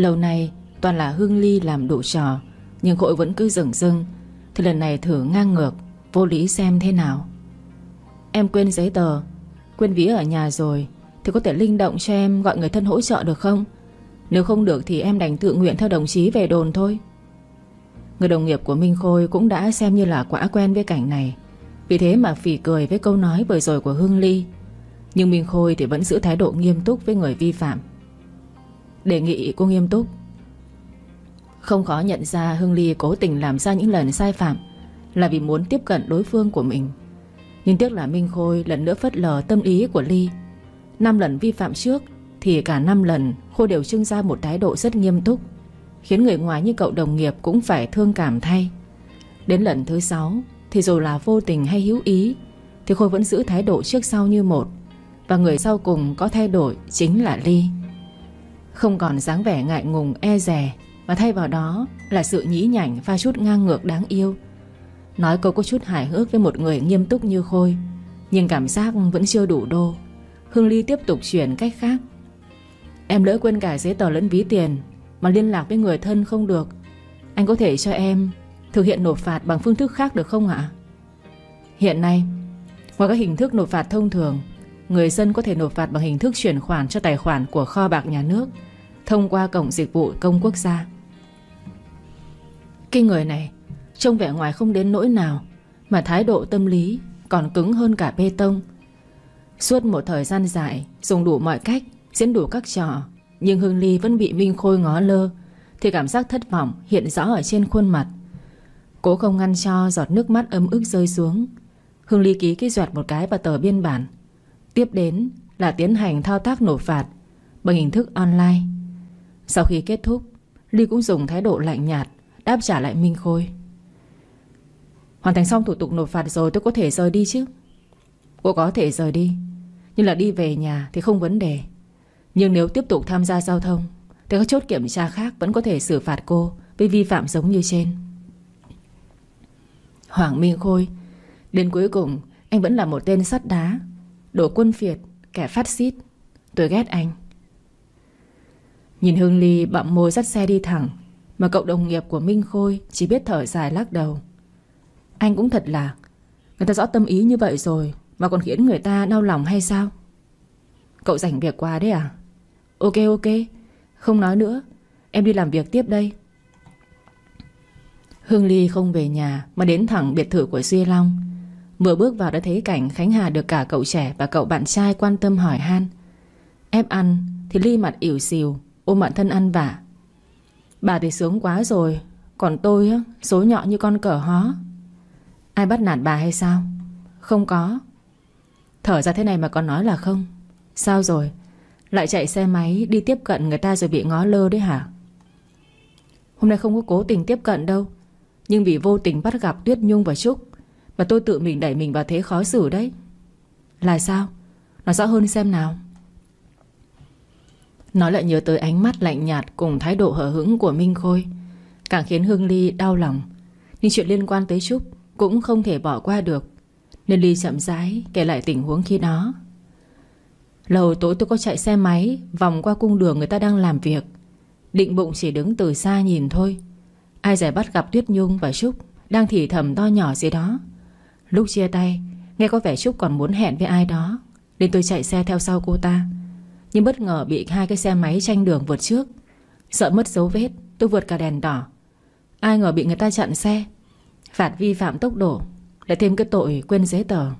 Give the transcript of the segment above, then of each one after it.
Lâu nay, toàn là Hương Ly làm đủ trò, Nhưng Khôi vẫn cứ dừng dưng Thì lần này thử ngang ngược, Vô lý xem thế nào. Em quên giấy tờ, Quên ví ở nhà rồi, Thì có thể linh động cho em gọi người thân hỗ trợ được không? Nếu không được thì em đành tự nguyện theo đồng chí về đồn thôi. Người đồng nghiệp của Minh Khôi cũng đã xem như là quá quen với cảnh này. Vì thế mà phỉ cười với câu nói vừa rồi của Hương Ly. Nhưng Minh Khôi thì vẫn giữ thái độ nghiêm túc với người vi phạm. Đề nghị cô nghiêm túc. Không khó nhận ra Hương Ly cố tình làm ra những lần sai phạm Là vì muốn tiếp cận đối phương của mình. Nhưng tiếc là Minh Khôi lần nữa phất lờ tâm ý của Ly. Năm lần vi phạm trước Thì cả năm lần Khôi đều trưng ra một thái độ rất nghiêm túc, Khiến người ngoài như cậu đồng nghiệp cũng phải thương cảm thay. Đến lần thứ sáu Thì dù là vô tình hay hữu ý, Thì Khôi vẫn giữ thái độ trước sau như một, Và người sau cùng có thay đổi Chính là Ly. Không còn dáng vẻ ngại ngùng e rè Mà thay vào đó là sự nhí nhảnh, Pha chút ngang ngược đáng yêu. Nói câu có chút hài hước với một người nghiêm túc như Khôi, Nhưng cảm giác vẫn chưa đủ đô. Hương Ly tiếp tục chuyển cách khác. Em lỡ quên cả giấy tờ lẫn ví tiền, mà liên lạc với người thân không được. Anh có thể cho em Thực hiện nộp phạt bằng phương thức khác được không ạ? Hiện nay Ngoài các hình thức nộp phạt thông thường, Người dân có thể nộp phạt bằng hình thức chuyển khoản Cho tài khoản của kho bạc nhà nước. Thông qua cổng dịch vụ công quốc gia. Cái người này, Trông vẻ ngoài không đến nỗi nào, Mà thái độ tâm lý Còn cứng hơn cả bê tông. Suốt một thời gian dài, Dùng đủ mọi cách, Diễn đủ các trò, nhưng Hương Ly vẫn bị Minh Khôi ngó lơ, Thì cảm giác thất vọng hiện rõ ở trên khuôn mặt. Cố không ngăn cho giọt nước mắt ấm ức rơi xuống, Hương Ly ký cái doạt một cái vào tờ biên bản. Tiếp đến là tiến hành thao tác nộp phạt Bằng hình thức online. Sau khi kết thúc Ly cũng dùng thái độ lạnh nhạt Đáp trả lại Minh Khôi. Hoàn thành xong thủ tục nộp phạt rồi tôi có thể rời đi chứ? Cô có thể rời đi Nhưng là đi về nhà thì không vấn đề. Nhưng nếu tiếp tục tham gia giao thông Thì các chốt kiểm tra khác vẫn có thể xử phạt cô Vì vi phạm giống như trên. Hoàng Minh Khôi Đến cuối cùng Anh vẫn là một tên sắt đá đổ quân phiệt, kẻ phát xít. Tôi ghét anh. Nhìn Hương Ly bậm môi dắt xe đi thẳng, Mà cậu đồng nghiệp của Minh Khôi Chỉ biết thở dài lắc đầu. Anh cũng thật là, Người ta rõ tâm ý như vậy rồi, Mà còn khiến người ta đau lòng hay sao? Cậu rảnh việc quá đấy à? Ok ok, Không nói nữa, Em đi làm việc tiếp đây. Hương Ly không về nhà, Mà đến thẳng biệt thự của Duy Long. Vừa bước vào đã thấy cảnh Khánh Hà được cả cậu trẻ Và cậu bạn trai quan tâm hỏi han. Ép ăn thì Ly mặt ỉu xìu Ôm bạn thân ăn vả. Bà thì sướng quá rồi Còn tôi á, số nhọ như con cờ hó. Ai bắt nạt bà hay sao? Không có. Thở ra thế này mà còn nói là không. Sao rồi? Lại chạy xe máy đi tiếp cận người ta rồi bị ngó lơ đấy hả? Hôm nay không có cố tình tiếp cận đâu. Nhưng vì vô tình bắt gặp Tuyết Nhung và Trúc Mà tôi tự mình đẩy mình vào thế khó xử đấy. Là sao? Nói rõ hơn xem nào. Nó lại nhớ tới ánh mắt lạnh nhạt Cùng thái độ hở hững của Minh Khôi. Càng khiến Hương Ly đau lòng. Nhưng chuyện liên quan tới Trúc Cũng không thể bỏ qua được. Nên Ly chậm rãi kể lại tình huống khi đó. Lầu tối tôi có chạy xe máy, Vòng qua cung đường người ta đang làm việc. Định bụng chỉ đứng từ xa nhìn thôi. Ai giải bắt gặp Tuyết Nhung và Trúc Đang thì thầm to nhỏ gì đó. Lúc chia tay, Nghe có vẻ Trúc còn muốn hẹn với ai đó, Nên tôi chạy xe theo sau cô ta. Nhưng bất ngờ bị hai cái xe máy tranh đường vượt trước. Sợ mất dấu vết, Tôi vượt cả đèn đỏ. Ai ngờ bị người ta chặn xe. Phạt vi phạm tốc độ, Lại thêm cái tội quên giấy tờ.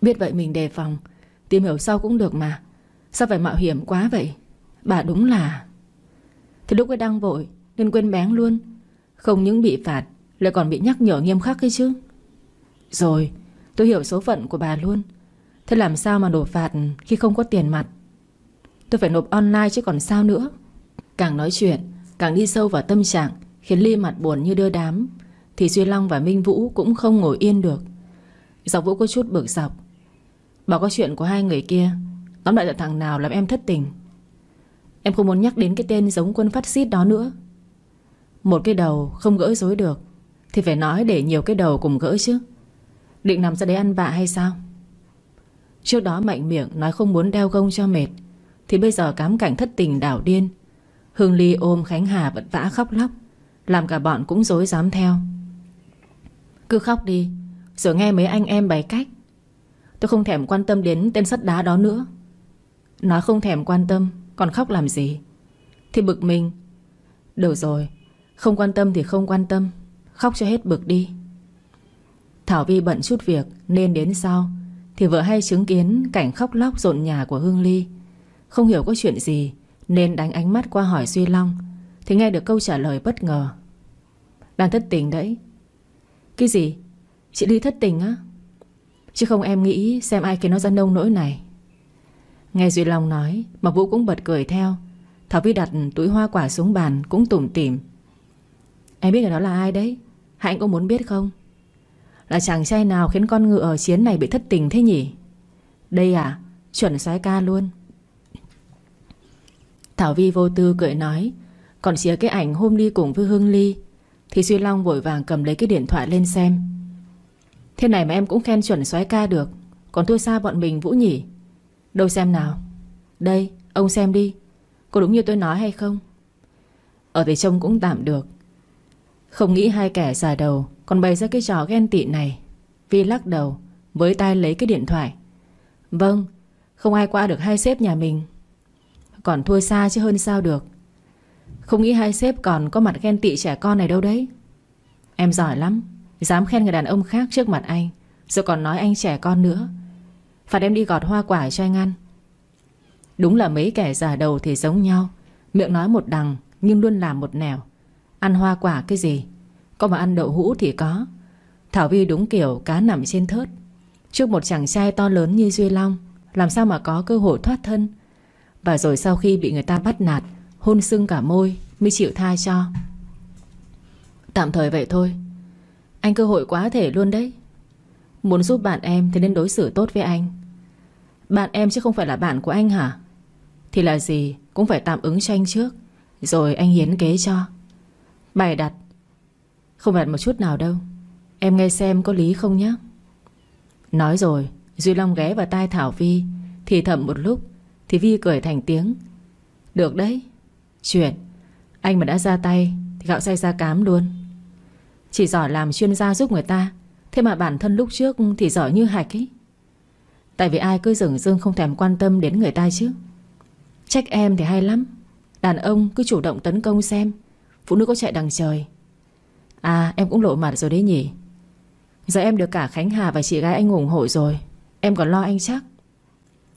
Biết vậy mình đề phòng, Tìm hiểu sau cũng được mà. Sao phải mạo hiểm quá vậy? Bà đúng là Thì lúc ấy đang vội, Nên quên bén luôn. Không những bị phạt, Lại còn bị nhắc nhở nghiêm khắc ấy chứ. Rồi, tôi hiểu số phận của bà luôn. Thế làm sao mà nộp phạt Khi không có tiền mặt? Tôi phải nộp online chứ còn sao nữa? Càng nói chuyện, Càng đi sâu vào tâm trạng, Khiến Ly mặt buồn như đưa đám. Thì Duy Long và Minh Vũ cũng không ngồi yên được. Dọc Vũ có chút bực dọc. Bảo có chuyện của hai người kia, Tóm lại là thằng nào làm em thất tình? Em không muốn nhắc đến cái tên giống quân phát xít đó nữa. Một cái đầu không gỡ dối được, Thì phải nói để nhiều cái đầu cùng gỡ chứ. Định nằm ra đấy ăn vạ hay sao? Trước đó mạnh miệng nói không muốn đeo gông cho mệt, Thì bây giờ cám cảnh thất tình đảo điên. Hương Ly ôm Khánh Hà vật vã khóc lóc, Làm cả bọn cũng dối dám theo. Cứ khóc đi, Rồi nghe mấy anh em bày cách. Tôi không thèm quan tâm đến tên sắt đá đó nữa. Nói không thèm quan tâm, Còn khóc làm gì? Thì bực mình. Được rồi, Không quan tâm thì không quan tâm, Khóc cho hết bực đi. Thảo Vi bận chút việc, Nên đến sau. Thì vợ hay chứng kiến cảnh khóc lóc rộn nhà của Hương Ly. Không hiểu có chuyện gì, Nên đánh ánh mắt qua hỏi Duy Long, Thì nghe được câu trả lời bất ngờ. Đang thất tình đấy. Cái gì? Chị Ly thất tình á? Chứ không em nghĩ xem ai khiến nó ra nông nỗi này. Nghe Duy Long nói, Mà Vũ cũng bật cười theo. Thảo Vi đặt túi hoa quả xuống bàn Cũng tủm tỉm. Em biết người đó là ai đấy? Hạnh có muốn biết không? Là chàng trai nào khiến con ngựa ở chiến này bị thất tình thế nhỉ? Đây à Chuẩn soái ca luôn. Thảo Vi vô tư cười nói, Còn chia cái ảnh hôm đi cùng với Hương Ly, Thì Duy Long vội vàng cầm lấy cái điện thoại lên xem. Thế này mà em cũng khen chuẩn soái ca được, Còn thua xa bọn mình Vũ nhỉ? Đâu xem nào. Đây, ông xem đi, Có đúng như tôi nói hay không? Ở thì trông cũng tạm được. Không nghĩ hai kẻ già đầu còn bày ra cái trò ghen tị này. Vi lắc đầu, Với tay lấy cái điện thoại. Vâng Không ai qua được hai sếp nhà mình. Còn thua xa chứ hơn sao được. Không nghĩ hai sếp còn có mặt ghen tị trẻ con này đâu đấy. Em giỏi lắm, Dám khen người đàn ông khác trước mặt anh, Rồi còn nói anh trẻ con nữa. Phạt em đi gọt hoa quả cho anh ăn. Đúng là mấy kẻ già đầu thì giống nhau, Miệng nói một đằng Nhưng luôn làm một nẻo. Ăn hoa quả cái gì? Có mà ăn đậu hũ thì có. Thảo Vi đúng kiểu cá nằm trên thớt. Trước một chàng trai to lớn như Duy Long, Làm sao mà có cơ hội thoát thân? Và rồi sau khi bị người ta bắt nạt, Hôn sưng cả môi Mới chịu tha cho. Tạm thời vậy thôi. Anh cơ hội quá thể luôn đấy. Muốn giúp bạn em thì nên đối xử tốt với anh. Bạn em chứ không phải là bạn của anh hả? Thì là gì Cũng phải tạm ứng cho anh trước, Rồi anh hiến kế cho. Bày đặt không hẹn một chút nào đâu. Em nghe xem có lý không nhé Nói rồi, Duy Long ghé vào tai Thảo Vi, Thì thầm một lúc, Thì Vi cười thành tiếng. Được đấy. Chuyện, Anh mà đã ra tay, Thì gạo say ra cám luôn. Chỉ giỏi làm chuyên gia giúp người ta, Thế mà bản thân lúc trước thì giỏi như hạch ấy. Tại vì ai cứ dừng dưng không thèm quan tâm đến người ta chứ. Trách em thì hay lắm. Đàn ông cứ chủ động tấn công xem. Phụ nữ có chạy đằng trời. À em cũng lộ mặt rồi đấy nhỉ. Giờ em được cả Khánh Hà và chị gái anh ủng hộ rồi. Em còn lo anh chắc.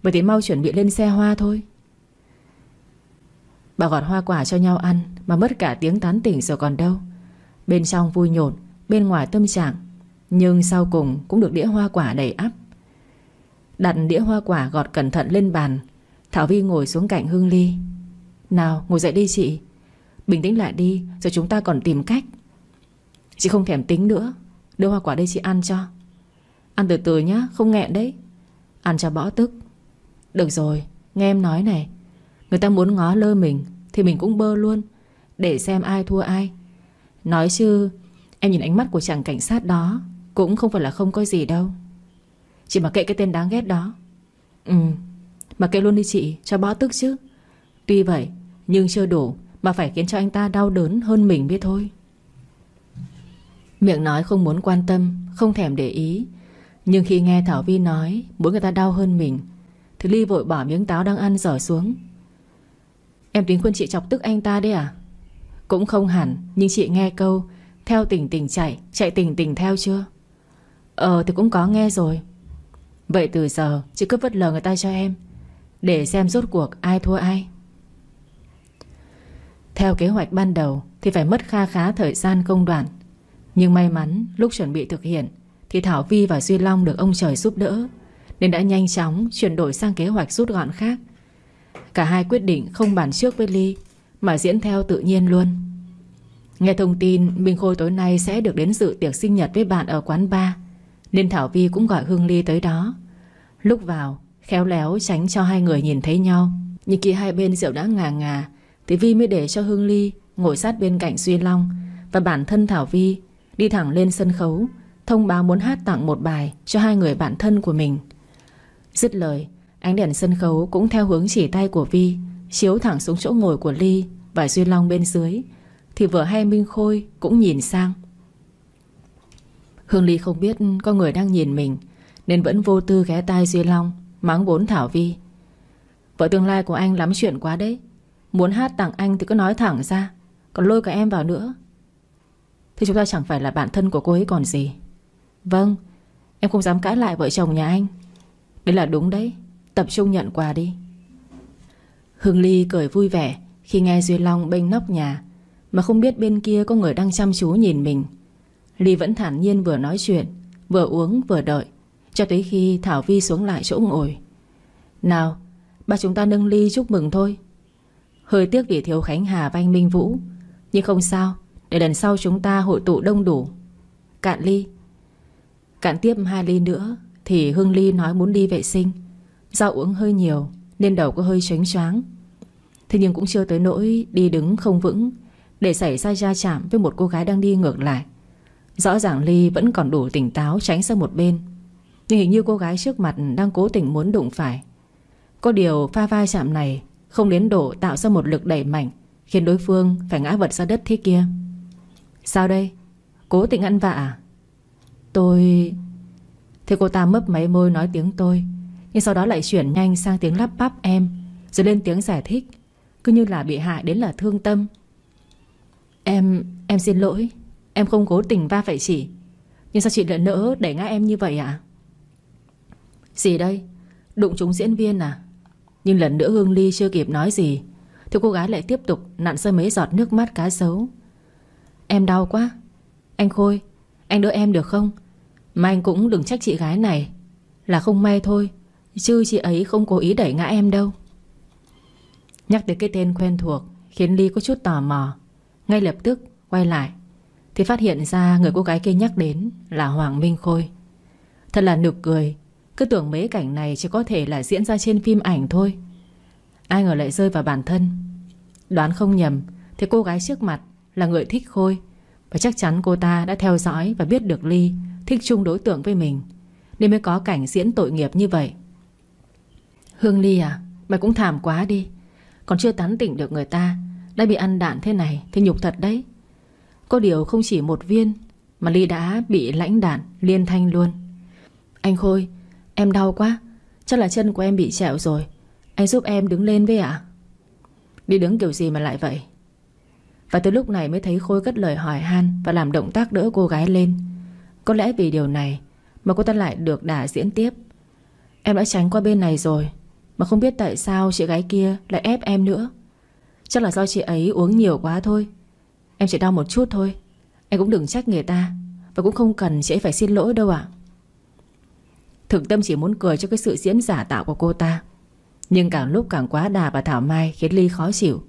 Vậy thì mau chuẩn bị lên xe hoa thôi. Bà gọt hoa quả cho nhau ăn, Mà mất cả tiếng tán tỉnh rồi còn đâu. Bên trong vui nhộn, Bên ngoài tâm trạng, nhưng sau cùng cũng được đĩa hoa quả đầy ắp. Đặt đĩa hoa quả gọt cẩn thận lên bàn, Thảo Vi ngồi xuống cạnh Hương Ly. Nào, ngồi dậy đi chị. Bình tĩnh lại đi, Rồi chúng ta còn tìm cách. Chị không thèm tính nữa. Đưa hoa quả đây chị ăn cho. Ăn từ từ nhá, không nghẹn đấy. Ăn cho bỏ tức. Được rồi, nghe em nói này. Người ta muốn ngó lơ mình Thì mình cũng bơ luôn, Để xem ai thua ai. Nói chứ, Em nhìn ánh mắt của chàng cảnh sát đó cũng không phải là không có gì đâu. Chỉ mà kệ cái tên đáng ghét đó. Ừ Mà kệ luôn đi chị, cho bỏ tức chứ. Tuy vậy, nhưng chưa đủ Mà phải khiến cho anh ta đau đớn hơn mình biết thôi. Miệng nói không muốn quan tâm, Không thèm để ý. Nhưng khi nghe Thảo Vi nói Muốn người ta đau hơn mình, Thì Ly vội bỏ miếng táo đang ăn dở xuống. Em tính khuyên chị chọc tức anh ta đấy à? Cũng không hẳn, Nhưng chị nghe câu, Theo tình tình chạy Chạy tình tình theo chưa? Ờ thì cũng có nghe rồi. Vậy từ giờ, chị cứ vất lờ người ta cho em, Để xem rốt cuộc ai thua ai. Theo kế hoạch ban đầu, Thì phải mất kha khá thời gian công đoạn. Nhưng may mắn, lúc chuẩn bị thực hiện, Thì Thảo Vi và Duy Long được ông trời giúp đỡ, Nên đã nhanh chóng chuyển đổi sang kế hoạch rút gọn khác. Cả hai quyết định không bàn trước với Ly, Mà diễn theo tự nhiên luôn. Nghe thông tin, Minh Khôi tối nay sẽ được đến dự tiệc sinh nhật với bạn ở quán bar, nên Thảo Vi cũng gọi Hương Ly tới đó. Lúc vào, Khéo léo tránh cho hai người nhìn thấy nhau. Nhưng khi hai bên rượu đã ngà ngà, Thì Vi mới để cho Hương Ly Ngồi sát bên cạnh Duy Long Và bản thân Thảo Vi Đi thẳng lên sân khấu, Thông báo muốn hát tặng một bài Cho hai người bạn thân của mình. Dứt lời, Ánh đèn sân khấu cũng theo hướng chỉ tay của Vi, Chiếu thẳng xuống chỗ ngồi của Ly Và Duy Long bên dưới, Thì vừa hay Minh Khôi cũng nhìn sang. Hương Ly không biết có người đang nhìn mình, Nên vẫn vô tư ghé tai Duy Long, Mắng bốn Thảo Vi. Vợ tương lai của anh lắm chuyện quá đấy, Muốn hát tặng anh thì cứ nói thẳng ra, Còn lôi cả em vào nữa. Thì chúng ta chẳng phải là bạn thân của cô ấy còn gì. Vâng Em không dám cãi lại vợ chồng nhà anh. Đấy là đúng đấy, Tập trung nhận quà đi. Hương Ly cười vui vẻ Khi nghe Duy Long bênh nóc nhà, Mà không biết bên kia có người đang chăm chú nhìn mình. Ly vẫn thản nhiên vừa nói chuyện, Vừa uống, vừa đợi, Cho tới khi Thảo Vi xuống lại chỗ ngồi. Nào, Ba chúng ta nâng ly chúc mừng thôi. Hơi tiếc vì thiếu Khánh Hà và anh Minh Vũ, Nhưng không sao để lần sau chúng ta hội tụ đông đủ. Cạn ly. Cạn tiếp hai ly nữa, Thì Hương Ly nói muốn đi vệ sinh. Do uống hơi nhiều, Nên đầu có hơi choáng choáng. Thế nhưng cũng chưa tới nỗi đi đứng không vững, Để xảy ra va chạm với một cô gái đang đi ngược lại. Rõ ràng Ly vẫn còn đủ tỉnh táo tránh sang một bên. Nhưng hình như cô gái trước mặt đang cố tình muốn đụng phải. Có điều pha vai chạm này Không đến độ tạo ra một lực đẩy mạnh, Khiến đối phương phải ngã vật ra đất thế kia. Sao đây? Cố tình ăn vạ à? Tôi... Thế cô ta mấp máy môi nói tiếng tôi, Nhưng sau đó lại chuyển nhanh sang tiếng lắp bắp em, Rồi lên tiếng giải thích. Cứ như là bị hại đến là thương tâm. Em... em xin lỗi. Em không cố tình va phải chị. Nhưng sao chị lại nỡ đẩy ngã em như vậy ạ? Gì đây? Đụng chúng diễn viên à? Nhưng lần nữa Hương Ly chưa kịp nói gì, Thì cô gái lại tiếp tục nặn rơi mấy giọt nước mắt cá sấu. Em đau quá. Anh Khôi, Anh đỡ em được không? Mà anh cũng đừng trách chị gái này. Là không may thôi, Chứ chị ấy không cố ý đẩy ngã em đâu. Nhắc tới cái tên quen thuộc Khiến Ly có chút tò mò. Ngay lập tức quay lại, thì phát hiện ra người cô gái kia nhắc đến Là Hoàng Minh Khôi. Thật là nực cười, Cứ tưởng mấy cảnh này chỉ có thể là diễn ra trên phim ảnh thôi. Ai ngờ lại rơi vào bản thân. Đoán không nhầm, Thì cô gái trước mặt là người thích Khôi. Và chắc chắn cô ta đã theo dõi Và biết được Ly thích chung đối tượng với mình, Nên mới có cảnh diễn tội nghiệp như vậy. Hương Ly à Mày cũng thảm quá đi. Còn chưa tán tỉnh được người ta, Đã bị ăn đạn thế này Thì nhục thật đấy. Có điều không chỉ một viên Mà Ly đã bị lãnh đạn liên thanh luôn. Anh Khôi, Em đau quá. Chắc là chân của em bị trẹo rồi. Anh giúp em đứng lên với ạ. Đi đứng kiểu gì mà lại vậy? Và từ lúc này mới thấy Khôi cất lời hỏi han Và làm động tác đỡ cô gái lên. Có lẽ vì điều này Mà cô ta lại được đả diễn tiếp. Em đã tránh qua bên này rồi, Mà không biết tại sao chị gái kia lại ép em nữa. Chắc là do chị ấy uống nhiều quá thôi. Em chỉ đau một chút thôi. Em cũng đừng trách người ta Và cũng không cần chị ấy phải xin lỗi đâu ạ. Thực tâm chỉ muốn cười cho cái sự diễn giả tạo của cô ta. Nhưng càng lúc càng quá đà và thảo mai Khiến Ly khó chịu.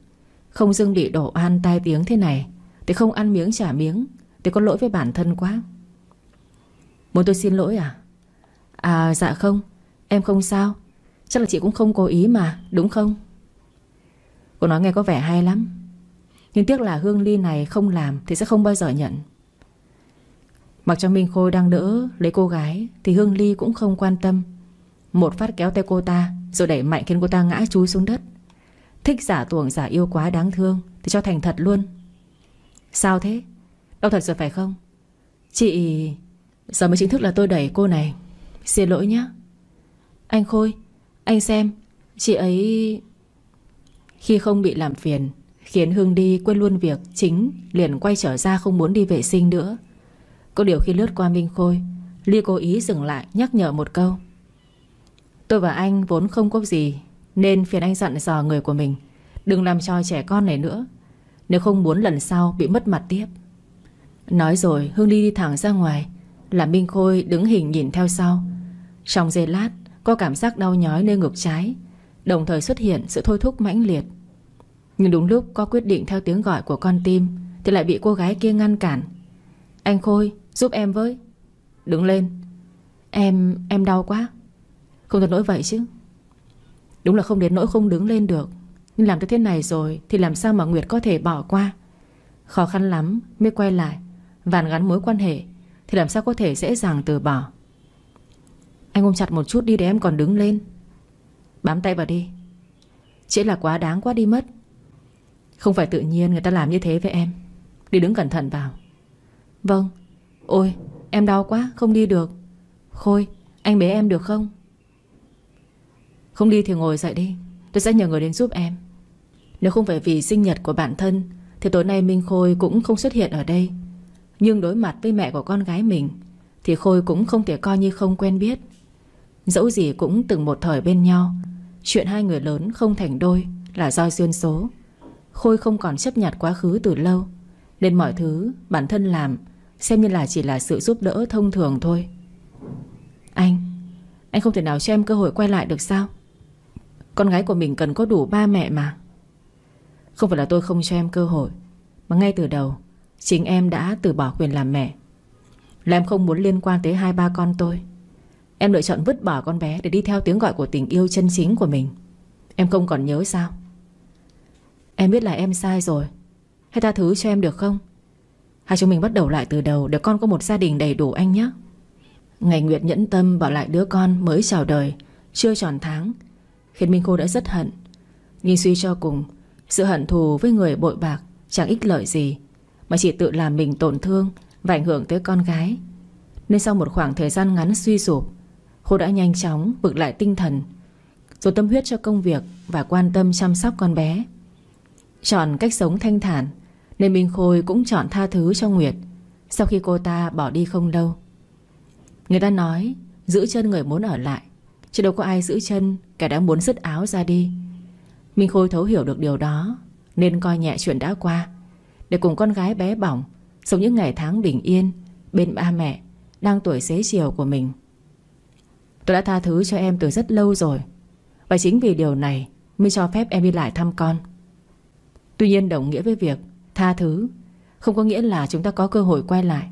Không dưng bị đổ an tai tiếng thế này, Thì không ăn miếng trả miếng, Thì có lỗi với bản thân quá. Muốn tôi xin lỗi à? À dạ không, Em không sao. Chắc là chị cũng không cố ý mà, Đúng không? Cô nói nghe có vẻ hay lắm. Nhưng tiếc là Hương Ly này không làm Thì sẽ không bao giờ nhận. Mặc cho Minh Khôi đang đỡ lấy cô gái Thì Hương Ly cũng không quan tâm. Một phát kéo tay cô ta, Rồi đẩy mạnh khiến cô ta ngã chúi xuống đất. Thích giả tuồng giả yêu quá đáng thương, Thì cho thành thật luôn. Sao thế? Đâu thật rồi phải không? Chị... Giờ mới chính thức là tôi đẩy cô này. Xin lỗi nhé Anh Khôi, Anh xem, Chị ấy... Khi không bị làm phiền, Khiến Hương đi quên luôn việc chính, Liền quay trở ra không muốn đi vệ sinh nữa. Có điều khi lướt qua Minh Khôi, Ly cố ý dừng lại nhắc nhở một câu. Tôi và anh vốn không có gì nên phiền anh dặn dò người của mình Đừng làm cho trẻ con này nữa. Nếu không muốn lần sau bị mất mặt tiếp. Nói rồi Hương Ly đi thẳng ra ngoài là Minh Khôi đứng hình nhìn theo sau. Trong giây lát Có cảm giác đau nhói nơi ngực trái Đồng thời xuất hiện sự thôi thúc mãnh liệt. Nhưng đúng lúc có quyết định theo tiếng gọi của con tim Thì lại bị cô gái kia ngăn cản. Anh Khôi giúp em với. Đứng lên. Em, em đau quá. Không thật nỗi vậy chứ. Đúng là không đến nỗi không đứng lên được. Nhưng làm tới thế này rồi Thì làm sao mà Nguyệt có thể bỏ qua? Khó khăn lắm mới quay lại, Vàn gắn mối quan hệ Thì làm sao có thể dễ dàng từ bỏ. Anh ôm chặt một chút đi để em còn đứng lên. Bám tay vào đi. Chỉ là quá đáng quá đi mất. Không phải tự nhiên người ta làm như thế với em. Đi đứng cẩn thận vào. Vâng. Ôi, em đau quá, không đi được. Khôi, anh bế em được không? Không đi thì ngồi dậy đi. Tôi sẽ nhờ người đến giúp em. Nếu không phải vì sinh nhật của bản thân, Thì tối nay Minh Khôi cũng không xuất hiện ở đây. Nhưng đối mặt với mẹ của con gái mình, Thì Khôi cũng không thể coi như không quen biết. Dẫu gì cũng từng một thời bên nhau, Chuyện hai người lớn không thành đôi Là do duyên số. Khôi không còn chấp nhặt quá khứ từ lâu, Nên mọi thứ bản thân làm Xem như là chỉ là sự giúp đỡ thông thường thôi. Anh Anh không thể nào cho em cơ hội quay lại được sao? Con gái của mình cần có đủ ba mẹ mà. Không phải là tôi không cho em cơ hội, Mà ngay từ đầu, Chính em đã từ bỏ quyền làm mẹ. Là em không muốn liên quan tới hai ba con tôi. Em lựa chọn vứt bỏ con bé Để đi theo tiếng gọi của tình yêu chân chính của mình. Em không còn nhớ sao? Em biết là em sai rồi. Hãy tha thứ cho em được không? Hai chúng mình bắt đầu lại từ đầu Để con có một gia đình đầy đủ anh nhé. Ngày Nguyệt nhẫn tâm bỏ lại đứa con mới chào đời, Chưa tròn tháng Khiến Minh Cô đã rất hận. Nhưng suy cho cùng, Sự hận thù với người bội bạc Chẳng ích lợi gì, Mà chỉ tự làm mình tổn thương Và ảnh hưởng tới con gái. Nên sau một khoảng thời gian ngắn suy sụp Cô đã nhanh chóng vực lại tinh thần Rồi tâm huyết cho công việc Và quan tâm chăm sóc con bé. Chọn cách sống thanh thản, Nên Minh Khôi cũng chọn tha thứ cho Nguyệt Sau khi cô ta bỏ đi không lâu. Người ta nói, Giữ chân người muốn ở lại, Chứ đâu có ai giữ chân Kẻ đã muốn dứt áo ra đi. Minh Khôi thấu hiểu được điều đó, Nên coi nhẹ chuyện đã qua. Để cùng con gái bé bỏng, Sống những ngày tháng bình yên, Bên ba mẹ, Đang tuổi xế chiều của mình. Tôi đã tha thứ cho em từ rất lâu rồi, Và chính vì điều này Mới cho phép em đi lại thăm con. Tuy nhiên đồng nghĩa với việc Tha thứ Không có nghĩa là chúng ta có cơ hội quay lại.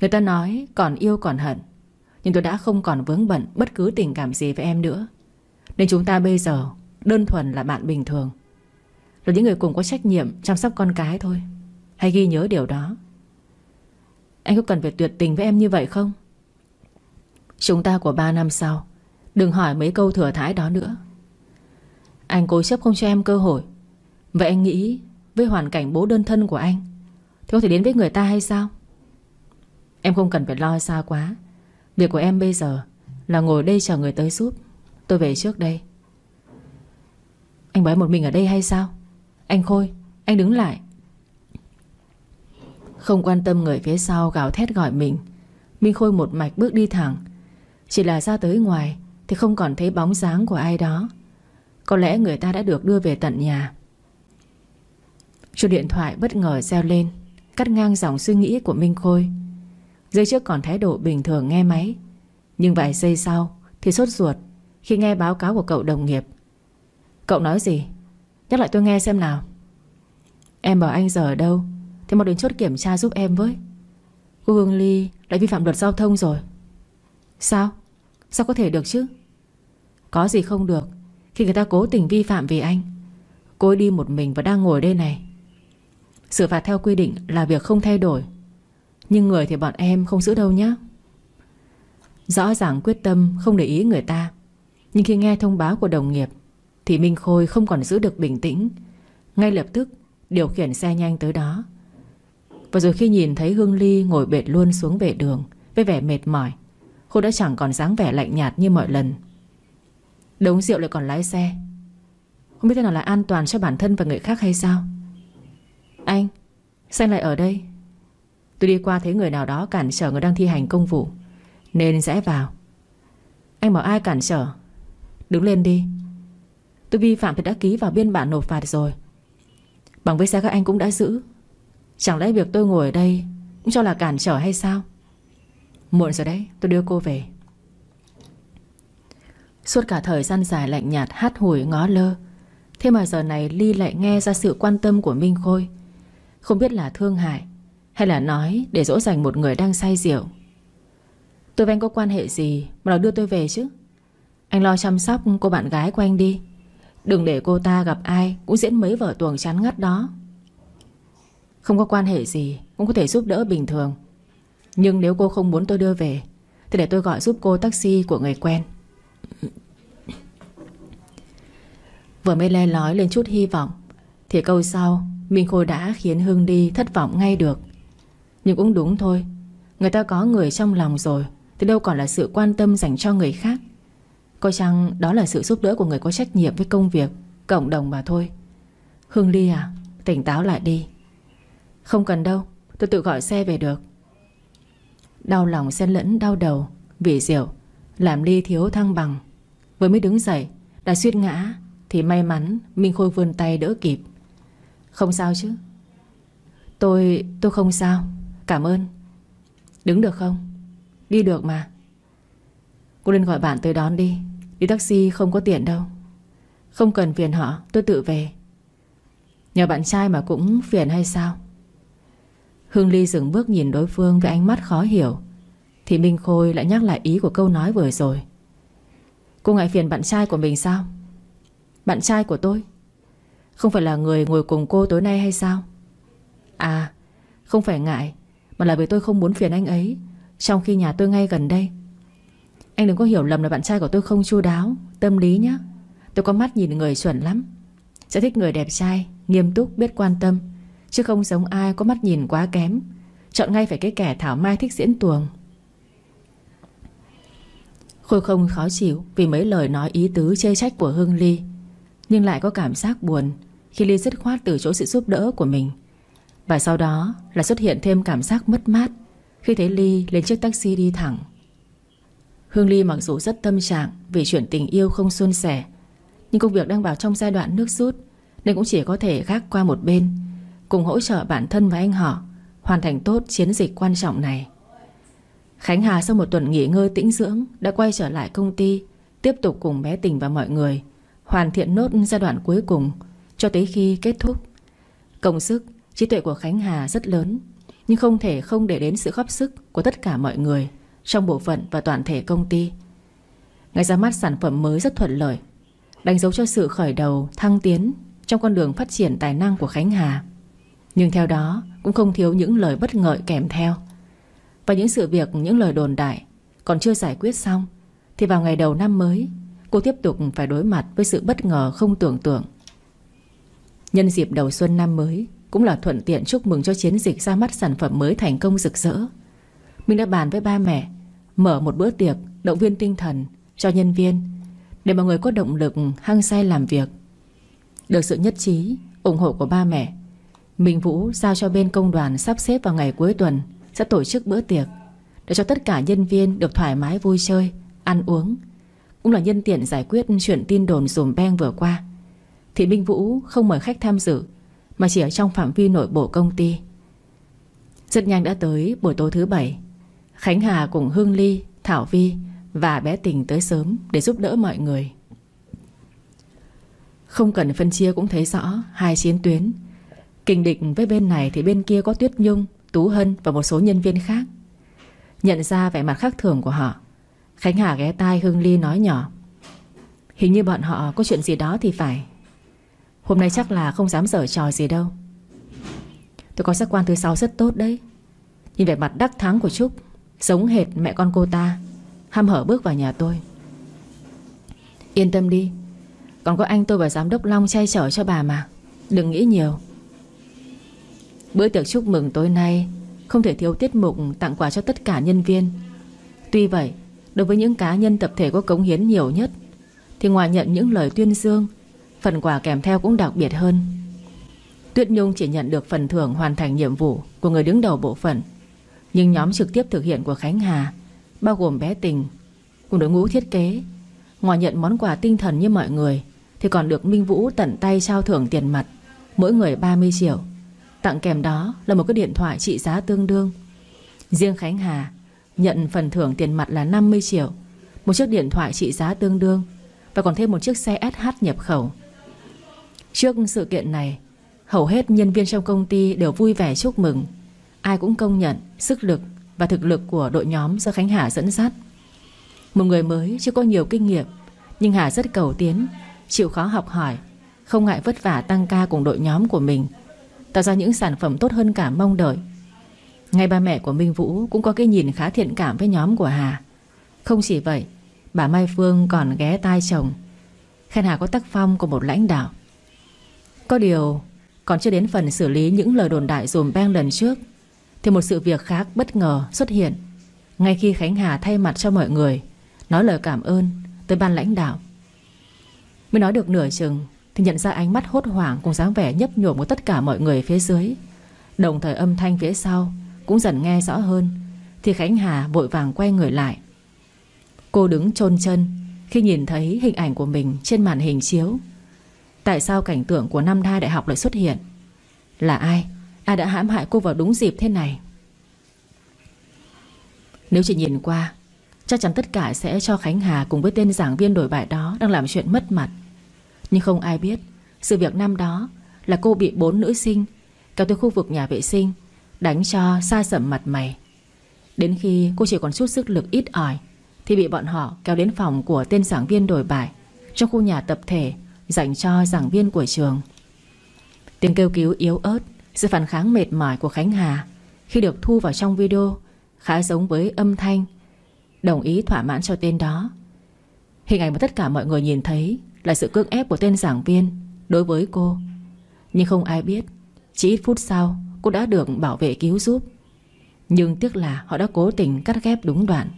Người ta nói, còn yêu còn hận Nhưng tôi đã không còn vướng bận Bất cứ tình cảm gì với em nữa. Nên chúng ta bây giờ Đơn thuần là bạn bình thường. Là những người cùng có trách nhiệm chăm sóc con cái thôi. Hãy ghi nhớ điều đó. Anh có cần phải tuyệt tình với em như vậy không? Chúng ta của ba năm sau, Đừng hỏi mấy câu thừa thãi đó nữa. Anh cố chấp không cho em cơ hội. Vậy anh nghĩ Với hoàn cảnh bố đơn thân của anh, Thì có thể đến với người ta hay sao? Em không cần phải lo xa quá. Việc của em bây giờ Là ngồi đây chờ người tới giúp. Tôi về trước đây. Anh bảo một mình ở đây hay sao? Anh Khôi, Anh đứng lại. Không quan tâm người phía sau gào thét gọi mình, Minh Khôi một mạch bước đi thẳng. Chỉ là ra tới ngoài Thì không còn thấy bóng dáng của ai đó. Có lẽ người ta đã được đưa về tận nhà. Chuông điện thoại bất ngờ reo lên, Cắt ngang dòng suy nghĩ của Minh Khôi. Giây trước còn thái độ bình thường nghe máy, Nhưng vài giây sau Thì sốt ruột. Khi nghe báo cáo của cậu đồng nghiệp. Cậu nói gì? Nhắc lại tôi nghe xem nào. Em bảo anh giờ ở đâu, Thì mau đến chốt kiểm tra giúp em với. Cô Hương Ly lại vi phạm luật giao thông rồi. Sao? Sao có thể được chứ? Có gì không được, Khi người ta cố tình vi phạm vì anh, Cô ấy đi một mình và đang ngồi đây này. Xử phạt theo quy định là việc không thay đổi, Nhưng người thì bọn em không giữ đâu nhé Rõ ràng quyết tâm không để ý người ta nhưng khi nghe thông báo của đồng nghiệp, Thì Minh Khôi không còn giữ được bình tĩnh. Ngay lập tức, Điều khiển xe nhanh tới đó. Và rồi khi nhìn thấy Hương Ly ngồi bệt luôn xuống vệ đường, Với vẻ mệt mỏi, Cô đã chẳng còn dáng vẻ lạnh nhạt như mọi lần. Đống rượu lại còn lái xe. Không biết thế nào là an toàn cho bản thân và người khác hay sao? Anh Sao anh lại ở đây? Tôi đi qua thấy người nào đó cản trở người đang thi hành công vụ, Nên rẽ vào. Anh bảo ai cản trở? Đứng lên đi. Tôi vi phạm thì đã ký vào biên bản nộp phạt rồi. Bằng với xe các anh cũng đã giữ. Chẳng lẽ việc tôi ngồi ở đây Cũng cho là cản trở hay sao? Muộn rồi đấy, tôi đưa cô về. Suốt cả thời gian dài lạnh nhạt, hát hủi, ngó lơ. Thế mà giờ này Ly lại nghe ra sự quan tâm của Minh Khôi. Không biết là thương hại Hay là nói để dỗ dành một người đang say rượu. Tôi với anh có quan hệ gì Mà nó đưa tôi về chứ? Anh lo chăm sóc cô bạn gái của anh đi. Đừng để cô ta gặp ai Cũng diễn mấy vở tuồng chán ngắt đó. Không có quan hệ gì Cũng có thể giúp đỡ bình thường. Nhưng nếu cô không muốn tôi đưa về, Thì để tôi gọi giúp cô taxi của người quen. Vừa mới le lói lên chút hy vọng, Thì câu sau, Minh Khôi đã khiến Hương đi thất vọng ngay được. Nhưng cũng đúng thôi, Người ta có người trong lòng rồi, Thì đâu còn là sự quan tâm dành cho người khác coi chăng đó là sự giúp đỡ của người có trách nhiệm với công việc Cộng đồng mà thôi. Hương Ly à Tỉnh táo lại đi. Không cần đâu, Tôi tự gọi xe về được. Đau lòng xen lẫn đau đầu, Vì rượu, Làm Ly thiếu thăng bằng. Vừa mới đứng dậy, Đã suýt ngã, Thì may mắn Minh Khôi vươn tay đỡ kịp. Không sao chứ? Tôi... tôi không sao. Cảm ơn. Đứng được không? Đi được mà. Cô lên gọi bạn tới đón đi. Đi taxi không có tiền đâu. Không cần phiền họ, tôi tự về. Nhờ bạn trai mà cũng phiền hay sao? Hương Ly dừng bước nhìn đối phương Với ánh mắt khó hiểu. Thì Minh Khôi lại nhắc lại ý của câu nói vừa rồi. Cô ngại phiền bạn trai của mình sao? Bạn trai của tôi? Không phải là người ngồi cùng cô tối nay hay sao? À Không phải ngại, Mà là vì tôi không muốn phiền anh ấy. Trong khi nhà tôi ngay gần đây anh đừng có hiểu lầm là bạn trai của tôi không chu đáo, Tâm lý nhé Tôi có mắt nhìn người chuẩn lắm. Sẽ thích người đẹp trai, Nghiêm túc, biết quan tâm. Chứ không giống ai có mắt nhìn quá kém. Chọn ngay phải cái kẻ thảo mai thích diễn tuồng. Khôi không khó chịu Vì mấy lời nói ý tứ chê trách của Hương Ly. Nhưng lại có cảm giác buồn Khi Ly dứt khoát từ chỗ sự giúp đỡ của mình. Và sau đó là xuất hiện thêm cảm giác mất mát Khi thấy Ly lên chiếc taxi đi thẳng. Hương Ly mặc dù rất tâm trạng Vì chuyện tình yêu không suôn sẻ Nhưng công việc đang vào trong giai đoạn nước rút Nên cũng chỉ có thể gác qua một bên Cùng hỗ trợ bản thân và anh họ Hoàn thành tốt chiến dịch quan trọng này. Khánh Hà sau một tuần nghỉ ngơi tĩnh dưỡng Đã quay trở lại công ty Tiếp tục cùng bé Tình và mọi người Hoàn thiện nốt giai đoạn cuối cùng Cho tới khi kết thúc. Công sức, trí tuệ của Khánh Hà rất lớn Nhưng không thể không để đến sự góp sức Của tất cả mọi người. Trong bộ phận và toàn thể công ty. Ngày ra mắt sản phẩm mới rất thuận lợi Đánh dấu cho sự khởi đầu Thăng tiến Trong con đường phát triển tài năng của Khánh Hà. Nhưng theo đó Cũng không thiếu những lời bất ngợi kèm theo. Và những sự việc, những lời đồn đại Còn chưa giải quyết xong Thì vào ngày đầu năm mới Cô tiếp tục phải đối mặt với sự bất ngờ không tưởng tượng. Nhân dịp đầu xuân năm mới Cũng là thuận tiện chúc mừng cho chiến dịch ra mắt sản phẩm mới thành công rực rỡ. Mình đã bàn với ba mẹ Mở một bữa tiệc, Động viên tinh thần cho nhân viên, Để mọi người có động lực hăng say làm việc. Được sự nhất trí, ủng hộ của ba mẹ, Minh Vũ giao cho bên công đoàn sắp xếp vào ngày cuối tuần sẽ tổ chức bữa tiệc Để cho tất cả nhân viên được thoải mái, vui chơi, Ăn uống. Cũng là nhân tiện giải quyết chuyện tin đồn dùm beng vừa qua. Thì Minh Vũ không mời khách tham dự, Mà chỉ ở trong phạm vi nội bộ công ty. Rất nhanh đã tới buổi tối thứ bảy. Khánh Hà cùng Hương Ly, Thảo Vi Và bé Tình tới sớm Để giúp đỡ mọi người. Không cần phân chia cũng thấy rõ Hai chiến tuyến. Kình địch với bên này thì bên kia có Tuyết Nhung Tú Hân và một số nhân viên khác. Nhận ra vẻ mặt khác thường của họ Khánh Hà ghé tai Hương Ly nói nhỏ. Hình như bọn họ có chuyện gì đó thì phải. Hôm nay chắc là không dám dở trò gì đâu. Tôi có giác quan thứ sáu rất tốt đấy. Nhìn vẻ mặt đắc thắng của Trúc. Giống hệt mẹ con cô ta. Ham hở bước vào nhà tôi. Yên tâm đi. Còn có anh tôi và giám đốc Long chay chở cho bà mà. Đừng nghĩ nhiều. Bữa tiệc chúc mừng tối nay Không thể thiếu tiết mục tặng quà cho tất cả nhân viên. Tuy vậy, Đối với những cá nhân tập thể có cống hiến nhiều nhất, Thì ngoài nhận những lời tuyên dương, Phần quà kèm theo cũng đặc biệt hơn. Tuyết Nhung chỉ nhận được phần thưởng hoàn thành nhiệm vụ Của người đứng đầu bộ phận. Nhưng nhóm trực tiếp thực hiện của Khánh Hà, Bao gồm bé Tình, Cùng đội ngũ thiết kế, Ngoài nhận món quà tinh thần như mọi người, Thì còn được Minh Vũ tận tay trao thưởng tiền mặt, Mỗi người 30 triệu. Tặng kèm đó là một cái điện thoại trị giá tương đương. Riêng Khánh Hà Nhận phần thưởng tiền mặt là 50 triệu, Một chiếc điện thoại trị giá tương đương Và còn thêm một chiếc xe SH nhập khẩu. Trước sự kiện này, Hầu hết nhân viên trong công ty đều vui vẻ chúc mừng. Ai cũng công nhận sức lực và thực lực của đội nhóm do Khánh Hà dẫn dắt. Một người mới chưa có nhiều kinh nghiệm, Nhưng Hà rất cầu tiến, Chịu khó học hỏi, Không ngại vất vả tăng ca cùng đội nhóm của mình, Tạo ra những sản phẩm tốt hơn cả mong đợi. Ngay ba mẹ của Minh Vũ Cũng có cái nhìn khá thiện cảm với nhóm của Hà. Không chỉ vậy, Bà Mai Phương còn ghé tai chồng, Khen Hà có tác phong của một lãnh đạo. Có điều, Còn chưa đến phần xử lý những lời đồn đại dùm beng lần trước thì một sự việc khác bất ngờ xuất hiện. Ngay khi Khánh Hà thay mặt cho mọi người, Nói lời cảm ơn tới ban lãnh đạo. Mới nói được nửa chừng, Thì nhận ra ánh mắt hốt hoảng Cùng dáng vẻ nhấp nhổm của tất cả mọi người phía dưới. Đồng thời âm thanh phía sau Cũng dần nghe rõ hơn, Thì Khánh Hà vội vàng quay người lại. Cô đứng chôn chân Khi nhìn thấy hình ảnh của mình trên màn hình chiếu. Tại sao cảnh tượng của năm thai đại học lại xuất hiện? Là ai? Ai đã hãm hại cô vào đúng dịp thế này. Nếu chỉ nhìn qua, Chắc chắn tất cả sẽ cho Khánh Hà Cùng với tên giảng viên đổi bại đó Đang làm chuyện mất mặt. Nhưng không ai biết, Sự việc năm đó là cô bị bốn nữ sinh Kéo tới khu vực nhà vệ sinh, Đánh cho xa sầm mặt mày. Đến khi cô chỉ còn chút sức lực ít ỏi, Thì bị bọn họ kéo đến phòng của tên giảng viên đổi bài Trong khu nhà tập thể Dành cho giảng viên của trường. Tiếng kêu cứu yếu ớt sự phản kháng mệt mỏi của Khánh Hà Khi được thu vào trong video Khá giống với âm thanh, Đồng ý thỏa mãn cho tên đó. Hình ảnh mà tất cả mọi người nhìn thấy Là sự cưỡng ép của tên giảng viên Đối với cô. Nhưng không ai biết, Chỉ ít phút sau, cô đã được bảo vệ cứu giúp. Nhưng tiếc là họ đã cố tình cắt ghép đúng đoạn.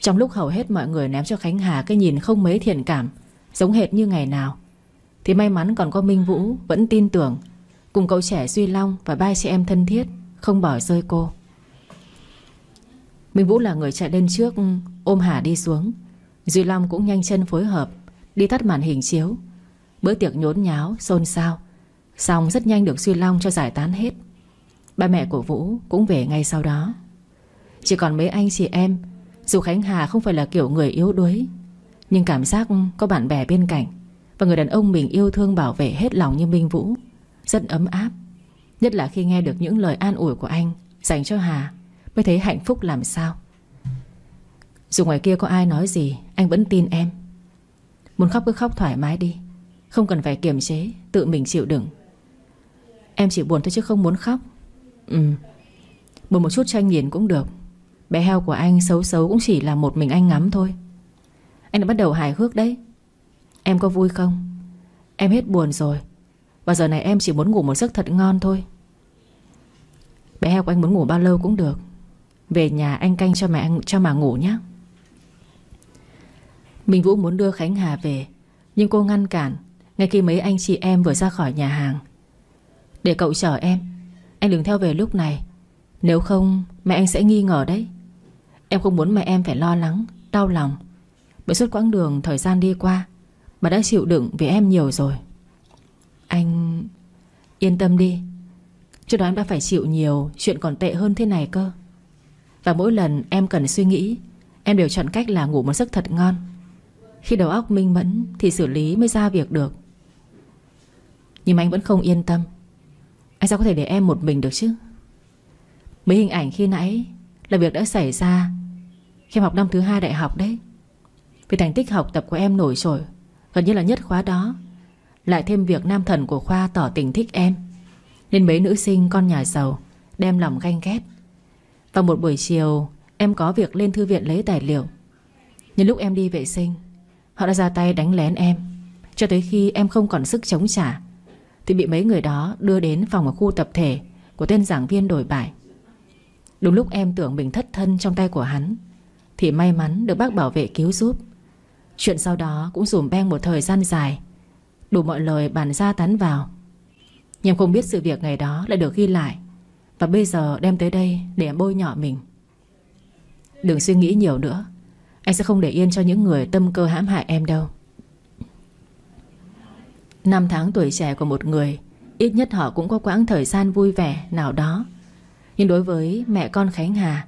Trong lúc hầu hết mọi người ném cho Khánh Hà Cái nhìn không mấy thiện cảm, Giống hệt như ngày nào, Thì may mắn còn có Minh Vũ Vẫn tin tưởng Cùng cậu trẻ Duy Long và ba chị em thân thiết Không bỏ rơi cô. Minh Vũ là người chạy lên trước Ôm Hà đi xuống. Duy Long cũng nhanh chân phối hợp Đi tắt màn hình chiếu. Bữa tiệc nhốn nháo, xôn xao. Xong rất nhanh được Duy Long cho giải tán hết. Ba mẹ của Vũ cũng về ngay sau đó. Chỉ còn mấy anh chị em Dù Khánh Hà không phải là kiểu người yếu đuối Nhưng cảm giác có bạn bè bên cạnh Và người đàn ông mình yêu thương bảo vệ hết lòng như Minh Vũ. Rất ấm áp. Nhất là khi nghe được những lời an ủi của anh, Dành cho Hà, Mới thấy hạnh phúc làm sao. Dù ngoài kia có ai nói gì, Anh vẫn tin em. Muốn khóc cứ khóc thoải mái đi, Không cần phải kiềm chế, Tự mình chịu đựng. Em chỉ buồn thôi chứ không muốn khóc. Ừ Buồn một chút cho anh nhìn cũng được. Bé heo của anh xấu xấu cũng chỉ là một mình anh ngắm thôi. Anh đã bắt đầu hài hước đấy. Em có vui không? Em hết buồn rồi. Và giờ này em chỉ muốn ngủ một giấc thật ngon thôi. Bé heo của anh muốn ngủ bao lâu cũng được. Về nhà anh canh cho mẹ anh cho mà ngủ nhé Minh Vũ muốn đưa Khánh Hà về, Nhưng cô ngăn cản. Ngay khi mấy anh chị em vừa ra khỏi nhà hàng. Để cậu chở em. Anh đừng theo về lúc này. Nếu không, mẹ anh sẽ nghi ngờ đấy. Em không muốn mẹ em phải lo lắng, Đau lòng. Bởi suốt quãng đường thời gian đi qua, Bà đã chịu đựng vì em nhiều rồi. Anh, Yên tâm đi. Trước đó em đã phải chịu nhiều Chuyện còn tệ hơn thế này cơ. Và mỗi lần em cần suy nghĩ, Em đều chọn cách là ngủ một giấc thật ngon. Khi đầu óc minh mẫn Thì xử lý mới ra việc được. Nhưng mà anh vẫn không yên tâm. Anh sao có thể để em một mình được chứ? Mấy hình ảnh khi nãy Là việc đã xảy ra Khi em học năm thứ hai đại học đấy. Vì thành tích học tập của em nổi trội, Gần như là nhất khóa đó. Lại thêm việc nam thần của khoa tỏ tình thích em. Nên mấy nữ sinh con nhà giàu Đem lòng ganh ghét. Vào một buổi chiều, Em có việc lên thư viện lấy tài liệu. Nhưng lúc em đi vệ sinh, Họ đã ra tay đánh lén em. Cho tới khi em không còn sức chống trả, Thì bị mấy người đó đưa đến phòng ở khu tập thể Của tên giảng viên đổi bại Đúng lúc em tưởng mình thất thân trong tay của hắn, Thì may mắn được bác bảo vệ cứu giúp. Chuyện sau đó cũng dùm beng một thời gian dài. Đủ mọi lời bàn ra tán vào. Nhưng không biết sự việc ngày đó lại được ghi lại. Và bây giờ đem tới đây để bôi nhọ mình. Đừng suy nghĩ nhiều nữa. Anh sẽ không để yên cho những người tâm cơ hãm hại em đâu. Năm tháng tuổi trẻ của một người, Ít nhất họ cũng có quãng thời gian vui vẻ nào đó. Nhưng đối với mẹ con Khánh Hà,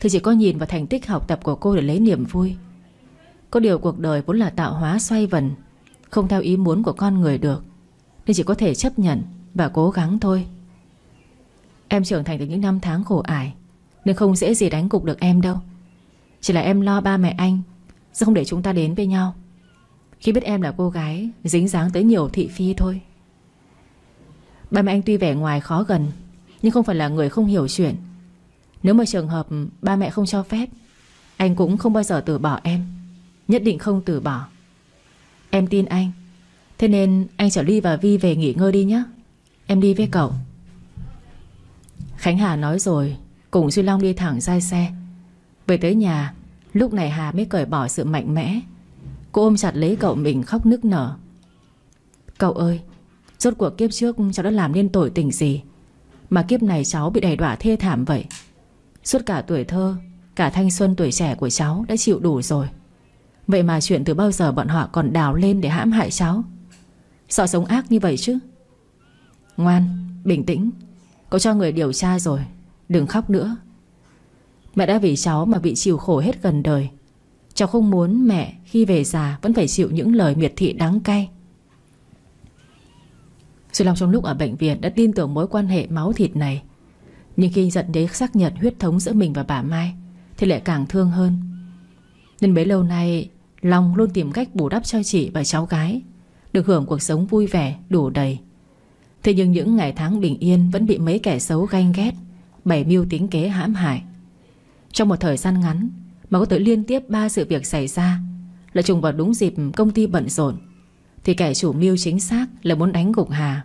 Thì chỉ có nhìn vào thành tích học tập của cô để lấy niềm vui. Có điều cuộc đời vốn là tạo hóa xoay vần. Không theo ý muốn của con người được Nên chỉ có thể chấp nhận Và cố gắng thôi. Em trưởng thành từ những năm tháng khổ ải, Nên không dễ gì đánh cục được em đâu. Chỉ là em lo ba mẹ anh, Sẽ không để chúng ta đến với nhau. Khi biết em là cô gái, Dính dáng tới nhiều thị phi thôi. Ba mẹ anh tuy vẻ ngoài khó gần, Nhưng không phải là người không hiểu chuyện. Nếu mà trường hợp ba mẹ không cho phép, Anh cũng không bao giờ từ bỏ em, Nhất định không từ bỏ. Em tin anh. Thế nên anh chở Ly và Vi về nghỉ ngơi đi nhé. Em đi với cậu. Khánh Hà nói rồi, Cùng Duy Long đi thẳng ra xe. Về tới nhà, Lúc này Hà mới cởi bỏ sự mạnh mẽ. Cô ôm chặt lấy cậu mình khóc nức nở. Cậu ơi, Rốt cuộc kiếp trước cháu đã làm nên tội tình gì? Mà kiếp này cháu bị đầy đọa thê thảm vậy. Suốt cả tuổi thơ, Cả thanh xuân tuổi trẻ của cháu đã chịu đủ rồi. Vậy mà chuyện từ bao giờ bọn họ còn đào lên để hãm hại cháu? Sợ sống ác như vậy chứ? Ngoan, bình tĩnh. Cậu cho người điều tra rồi Đừng khóc nữa. Mẹ đã vì cháu mà bị chịu khổ hết gần đời. Cháu không muốn mẹ khi về già Vẫn phải chịu những lời miệt thị đắng cay. Duy Long trong lúc ở bệnh viện Đã tin tưởng mối quan hệ máu thịt này. Nhưng khi giận đế xác nhận huyết thống giữa mình và bà Mai Thì lại càng thương hơn. Nên bấy lâu nay Long luôn tìm cách bù đắp cho chị và cháu gái, Được hưởng cuộc sống vui vẻ, Đủ đầy. Thế nhưng những ngày tháng bình yên Vẫn bị mấy kẻ xấu ganh ghét, Bày mưu tính kế hãm hại. Trong một thời gian ngắn Mà có tới liên tiếp ba sự việc xảy ra Lại trùng vào đúng dịp công ty bận rộn, Thì kẻ chủ mưu chính xác Là muốn đánh gục Hà.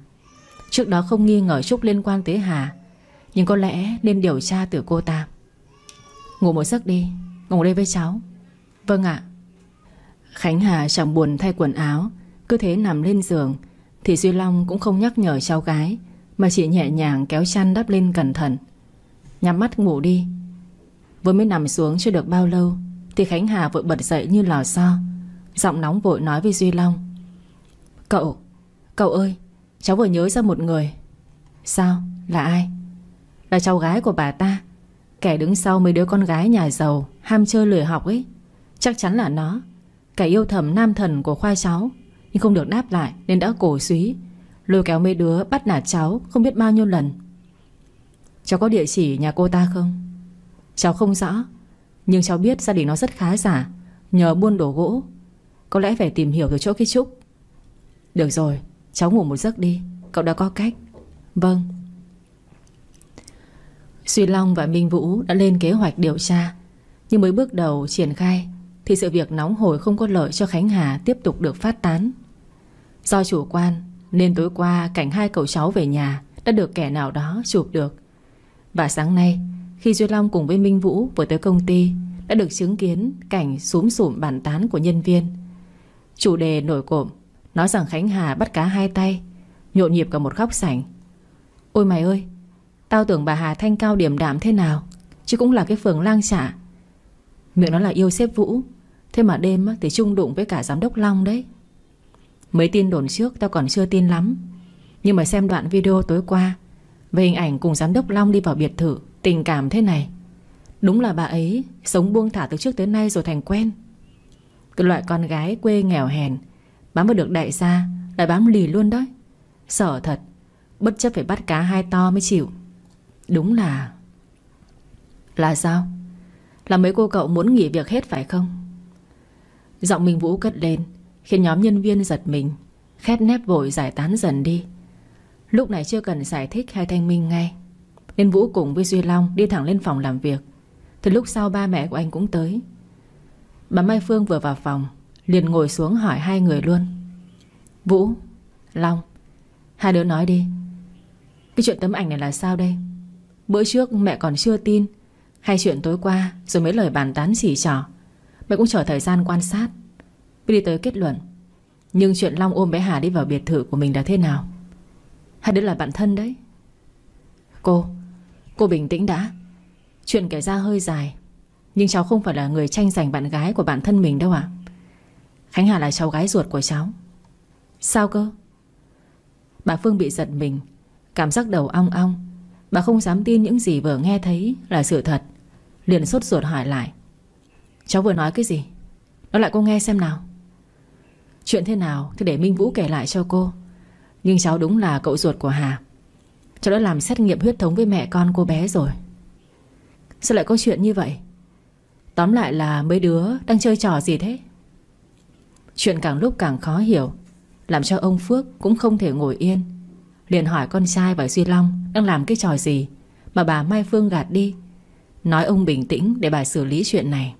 Trước đó không nghi ngờ Trúc liên quan tới Hà, Nhưng có lẽ nên điều tra từ cô ta. Ngủ một giấc đi, Ngủ đây với cháu. Vâng ạ. Khánh Hà chẳng buồn thay quần áo, Cứ thế nằm lên giường. Thì Duy Long cũng không nhắc nhở cháu gái, Mà chỉ nhẹ nhàng kéo chăn đắp lên cẩn thận. Nhắm mắt ngủ đi. Vừa mới nằm xuống chưa được bao lâu, Thì Khánh Hà vội bật dậy như lò xo. Giọng nóng vội nói với Duy Long. Cậu Cậu ơi, Cháu vừa nhớ ra một người. Sao? Là ai? Là cháu gái của bà ta. Kẻ đứng sau mấy đứa con gái nhà giàu, Ham chơi lười học ấy. Chắc chắn là nó. Kẻ yêu thầm nam thần của khoa cháu Nhưng không được đáp lại nên đã cổ suý. Lôi kéo mấy đứa bắt nạt cháu Không biết bao nhiêu lần. Cháu có địa chỉ nhà cô ta không? Cháu không rõ, Nhưng cháu biết gia đình nó rất khá giả, Nhờ buôn đồ gỗ. Có lẽ phải tìm hiểu từ chỗ cái Trúc. Được rồi, cháu ngủ một giấc đi, Cậu đã có cách. Vâng. Duy Long và Minh Vũ đã lên kế hoạch điều tra, Nhưng mới bước đầu triển khai. Thì sự việc nóng hổi không có lợi cho Khánh Hà Tiếp tục được phát tán. Do chủ quan, Nên tối qua cảnh hai cậu cháu về nhà Đã được kẻ nào đó chụp được. Và sáng nay, Khi Duy Long cùng với Minh Vũ vừa tới công ty, Đã được chứng kiến cảnh súm sụm bàn tán của nhân viên. Chủ đề nổi cộm, Nói rằng Khánh Hà bắt cá hai tay, Nhộn nhịp cả một khóc sảnh. Ôi mày ơi, Tao tưởng bà Hà thanh cao điểm đạm thế nào, Chứ cũng là cái phường lang trả Miệng nó là yêu xếp Vũ. Thế mà đêm thì chung đụng với cả giám đốc Long đấy. Mấy tin đồn trước tao còn chưa tin lắm. Nhưng mà xem đoạn video tối qua, Về hình ảnh cùng giám đốc Long đi vào biệt thự, Tình cảm thế này. Đúng là bà ấy sống buông thả từ trước tới nay rồi thành quen. Cái loại con gái quê nghèo hèn, Bám vào được đại gia, Lại bám lì luôn đó. Sợ thật, Bất chấp phải bắt cá hai to mới chịu. Đúng là Là sao? Là mấy cô cậu muốn nghỉ việc hết phải không? Giọng Minh Vũ cất lên Khiến nhóm nhân viên giật mình Khét nép vội giải tán dần đi. Lúc này chưa cần giải thích hay thanh minh ngay. Nên Vũ cùng với Duy Long Đi thẳng lên phòng làm việc. Từ lúc sau ba mẹ của anh cũng tới. Bà Mai Phương vừa vào phòng Liền ngồi xuống hỏi hai người luôn. Vũ, Long Hai đứa nói đi. Cái chuyện tấm ảnh này là sao đây? Bữa trước mẹ còn chưa tin hay chuyện tối qua, Rồi mấy lời bàn tán xỉ trò Mẹ cũng chờ thời gian quan sát. Mới đi tới kết luận. Nhưng chuyện Long ôm bé Hà đi vào biệt thự của mình là thế nào? Hai đứa là bạn thân đấy. Cô Cô bình tĩnh đã. Chuyện kể ra hơi dài. Nhưng cháu không phải là người tranh giành bạn gái của bản thân mình đâu ạ. Khánh Hà là cháu gái ruột của cháu. Sao cơ? Bà Phương bị giật mình. Cảm giác đầu ong ong. Bà không dám tin những gì vừa nghe thấy là sự thật. Liền sốt ruột hỏi lại. Cháu vừa nói cái gì? Nó lại cô nghe xem nào. Chuyện thế nào thì để Minh Vũ kể lại cho cô. Nhưng cháu đúng là cậu ruột của Hà. Cháu đã làm xét nghiệm huyết thống với mẹ con cô bé rồi. Sao lại có chuyện như vậy? Tóm lại là mấy đứa đang chơi trò gì thế? Chuyện càng lúc càng khó hiểu, Làm cho ông Phước cũng không thể ngồi yên. Liền hỏi con trai và Duy Long Đang làm cái trò gì Mà bà Mai Phương gạt đi. Nói ông bình tĩnh để bà xử lý chuyện này.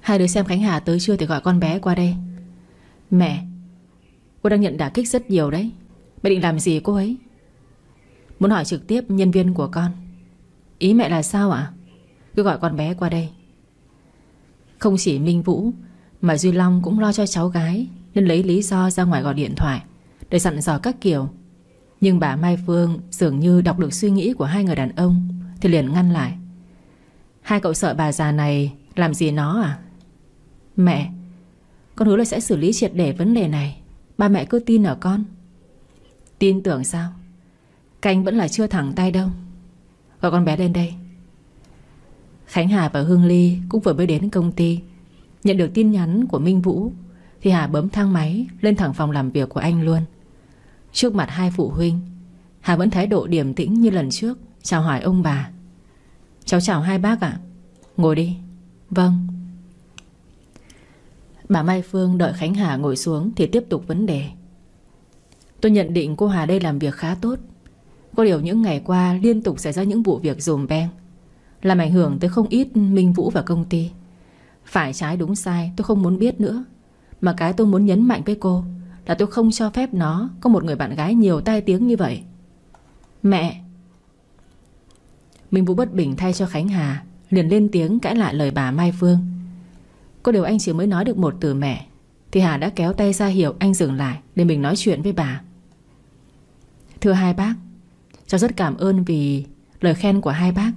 Hai đứa xem Khánh Hà tới chưa thì gọi con bé qua đây. Mẹ, Cô đang nhận đả kích rất nhiều đấy. Mẹ định làm gì cô ấy? Muốn hỏi trực tiếp nhân viên của con. Ý mẹ là sao ạ? Cứ gọi con bé qua đây. Không chỉ Minh Vũ Mà Duy Long cũng lo cho cháu gái Nên lấy lý do ra ngoài gọi điện thoại. Để dặn dò các kiểu. Nhưng bà Mai Phương dường như đọc được suy nghĩ của hai người đàn ông, Thì liền ngăn lại. Hai cậu sợ bà già này Làm gì nó à? Mẹ, Con hứa là sẽ xử lý triệt để vấn đề này. Ba mẹ cứ tin ở con. Tin tưởng sao? Canh vẫn là chưa thẳng tay đâu. Gọi con bé lên đây. Khánh Hà và Hương Ly Cũng vừa mới đến công ty. Nhận được tin nhắn của Minh Vũ, Thì Hà bấm thang máy Lên thẳng phòng làm việc của anh luôn. Trước mặt hai phụ huynh. Hà vẫn thái độ điềm tĩnh như lần trước, Chào hỏi ông bà. Cháu chào hai bác ạ. Ngồi đi. Vâng. Bà Mai Phương đợi Khánh Hà ngồi xuống Thì tiếp tục vấn đề. Tôi nhận định cô Hà đây làm việc khá tốt. Có điều những ngày qua Liên tục xảy ra những vụ việc dùm beng, Làm ảnh hưởng tới không ít Minh Vũ và công ty. Phải trái đúng sai, tôi không muốn biết nữa. Mà cái tôi muốn nhấn mạnh với cô là tôi không cho phép nó Có một người bạn gái nhiều tai tiếng như vậy. Mẹ! Minh Vũ bất bình thay cho Khánh Hà, Liền lên tiếng cãi lại lời bà Mai Phương. Có điều anh chỉ mới nói được một từ mẹ, Thì Hà đã kéo tay ra hiểu anh dừng lại Để mình nói chuyện với bà. Thưa hai bác, Cháu rất cảm ơn vì lời khen của hai bác.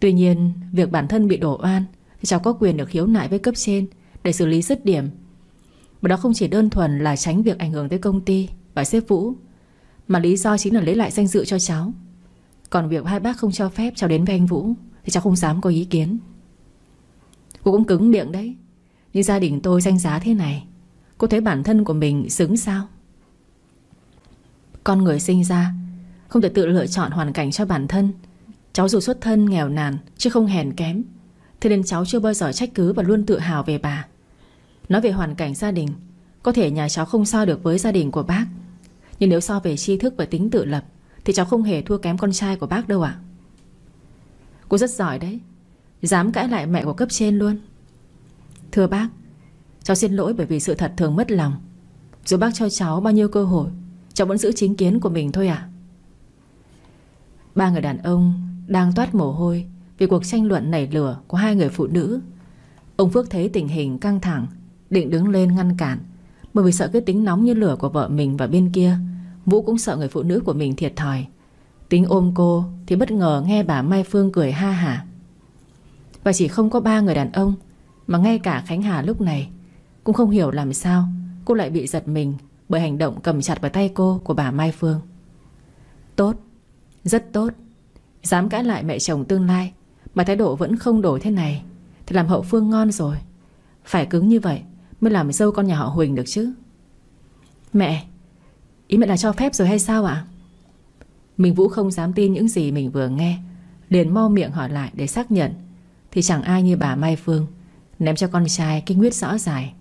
Tuy nhiên, Việc bản thân bị đổ oan, Thì cháu có quyền được khiếu nại với cấp trên Để xử lý dứt điểm mà đó không chỉ đơn thuần là tránh việc ảnh hưởng tới công ty Và sếp Vũ, Mà lý do chính là lấy lại danh dự cho cháu. Còn việc hai bác không cho phép cháu đến với anh Vũ Thì cháu không dám có ý kiến. Cô cũng cứng miệng đấy. Nhưng gia đình tôi danh giá thế này, Cô thấy bản thân của mình xứng sao? Con người sinh ra, Không thể tự lựa chọn hoàn cảnh cho bản thân. Cháu dù xuất thân nghèo nàn, Chứ không hèn kém, Thế nên cháu chưa bao giờ trách cứ và luôn tự hào về bà. Nói về hoàn cảnh gia đình, Có thể nhà cháu không so được với gia đình của bác. Nhưng nếu so về tri thức và tính tự lập, Thì cháu không hề thua kém con trai của bác đâu ạ. Cô rất giỏi đấy, Dám cãi lại mẹ của cấp trên luôn. Thưa bác, Cháu xin lỗi bởi vì sự thật thường mất lòng. Dù bác cho cháu bao nhiêu cơ hội, Cháu vẫn giữ chính kiến của mình thôi ạ. Ba người đàn ông Đang toát mồ hôi Vì cuộc tranh luận nảy lửa của hai người phụ nữ. Ông Phước thấy tình hình căng thẳng Định đứng lên ngăn cản. Bởi vì sợ cái tính nóng như lửa của vợ mình và bên kia, Vũ cũng sợ người phụ nữ của mình thiệt thòi. Tính ôm cô Thì bất ngờ nghe bà Mai Phương cười ha hả. Và chỉ không có ba người đàn ông, Mà ngay cả Khánh Hà lúc này Cũng không hiểu làm sao Cô lại bị giật mình Bởi hành động cầm chặt vào tay cô của bà Mai Phương. Tốt, Rất tốt. Dám cãi lại mẹ chồng tương lai Mà thái độ vẫn không đổi thế này Thì làm hậu phương ngon rồi. Phải cứng như vậy Mới làm dâu con nhà họ Huỳnh được chứ? Mẹ, Ý mẹ là cho phép rồi hay sao ạ? Mình Vũ không dám tin những gì mình vừa nghe. Liền mau miệng hỏi lại để xác nhận. Thì chẳng ai như bà Mai Phương, Ném cho con trai cái nguyết rõ dài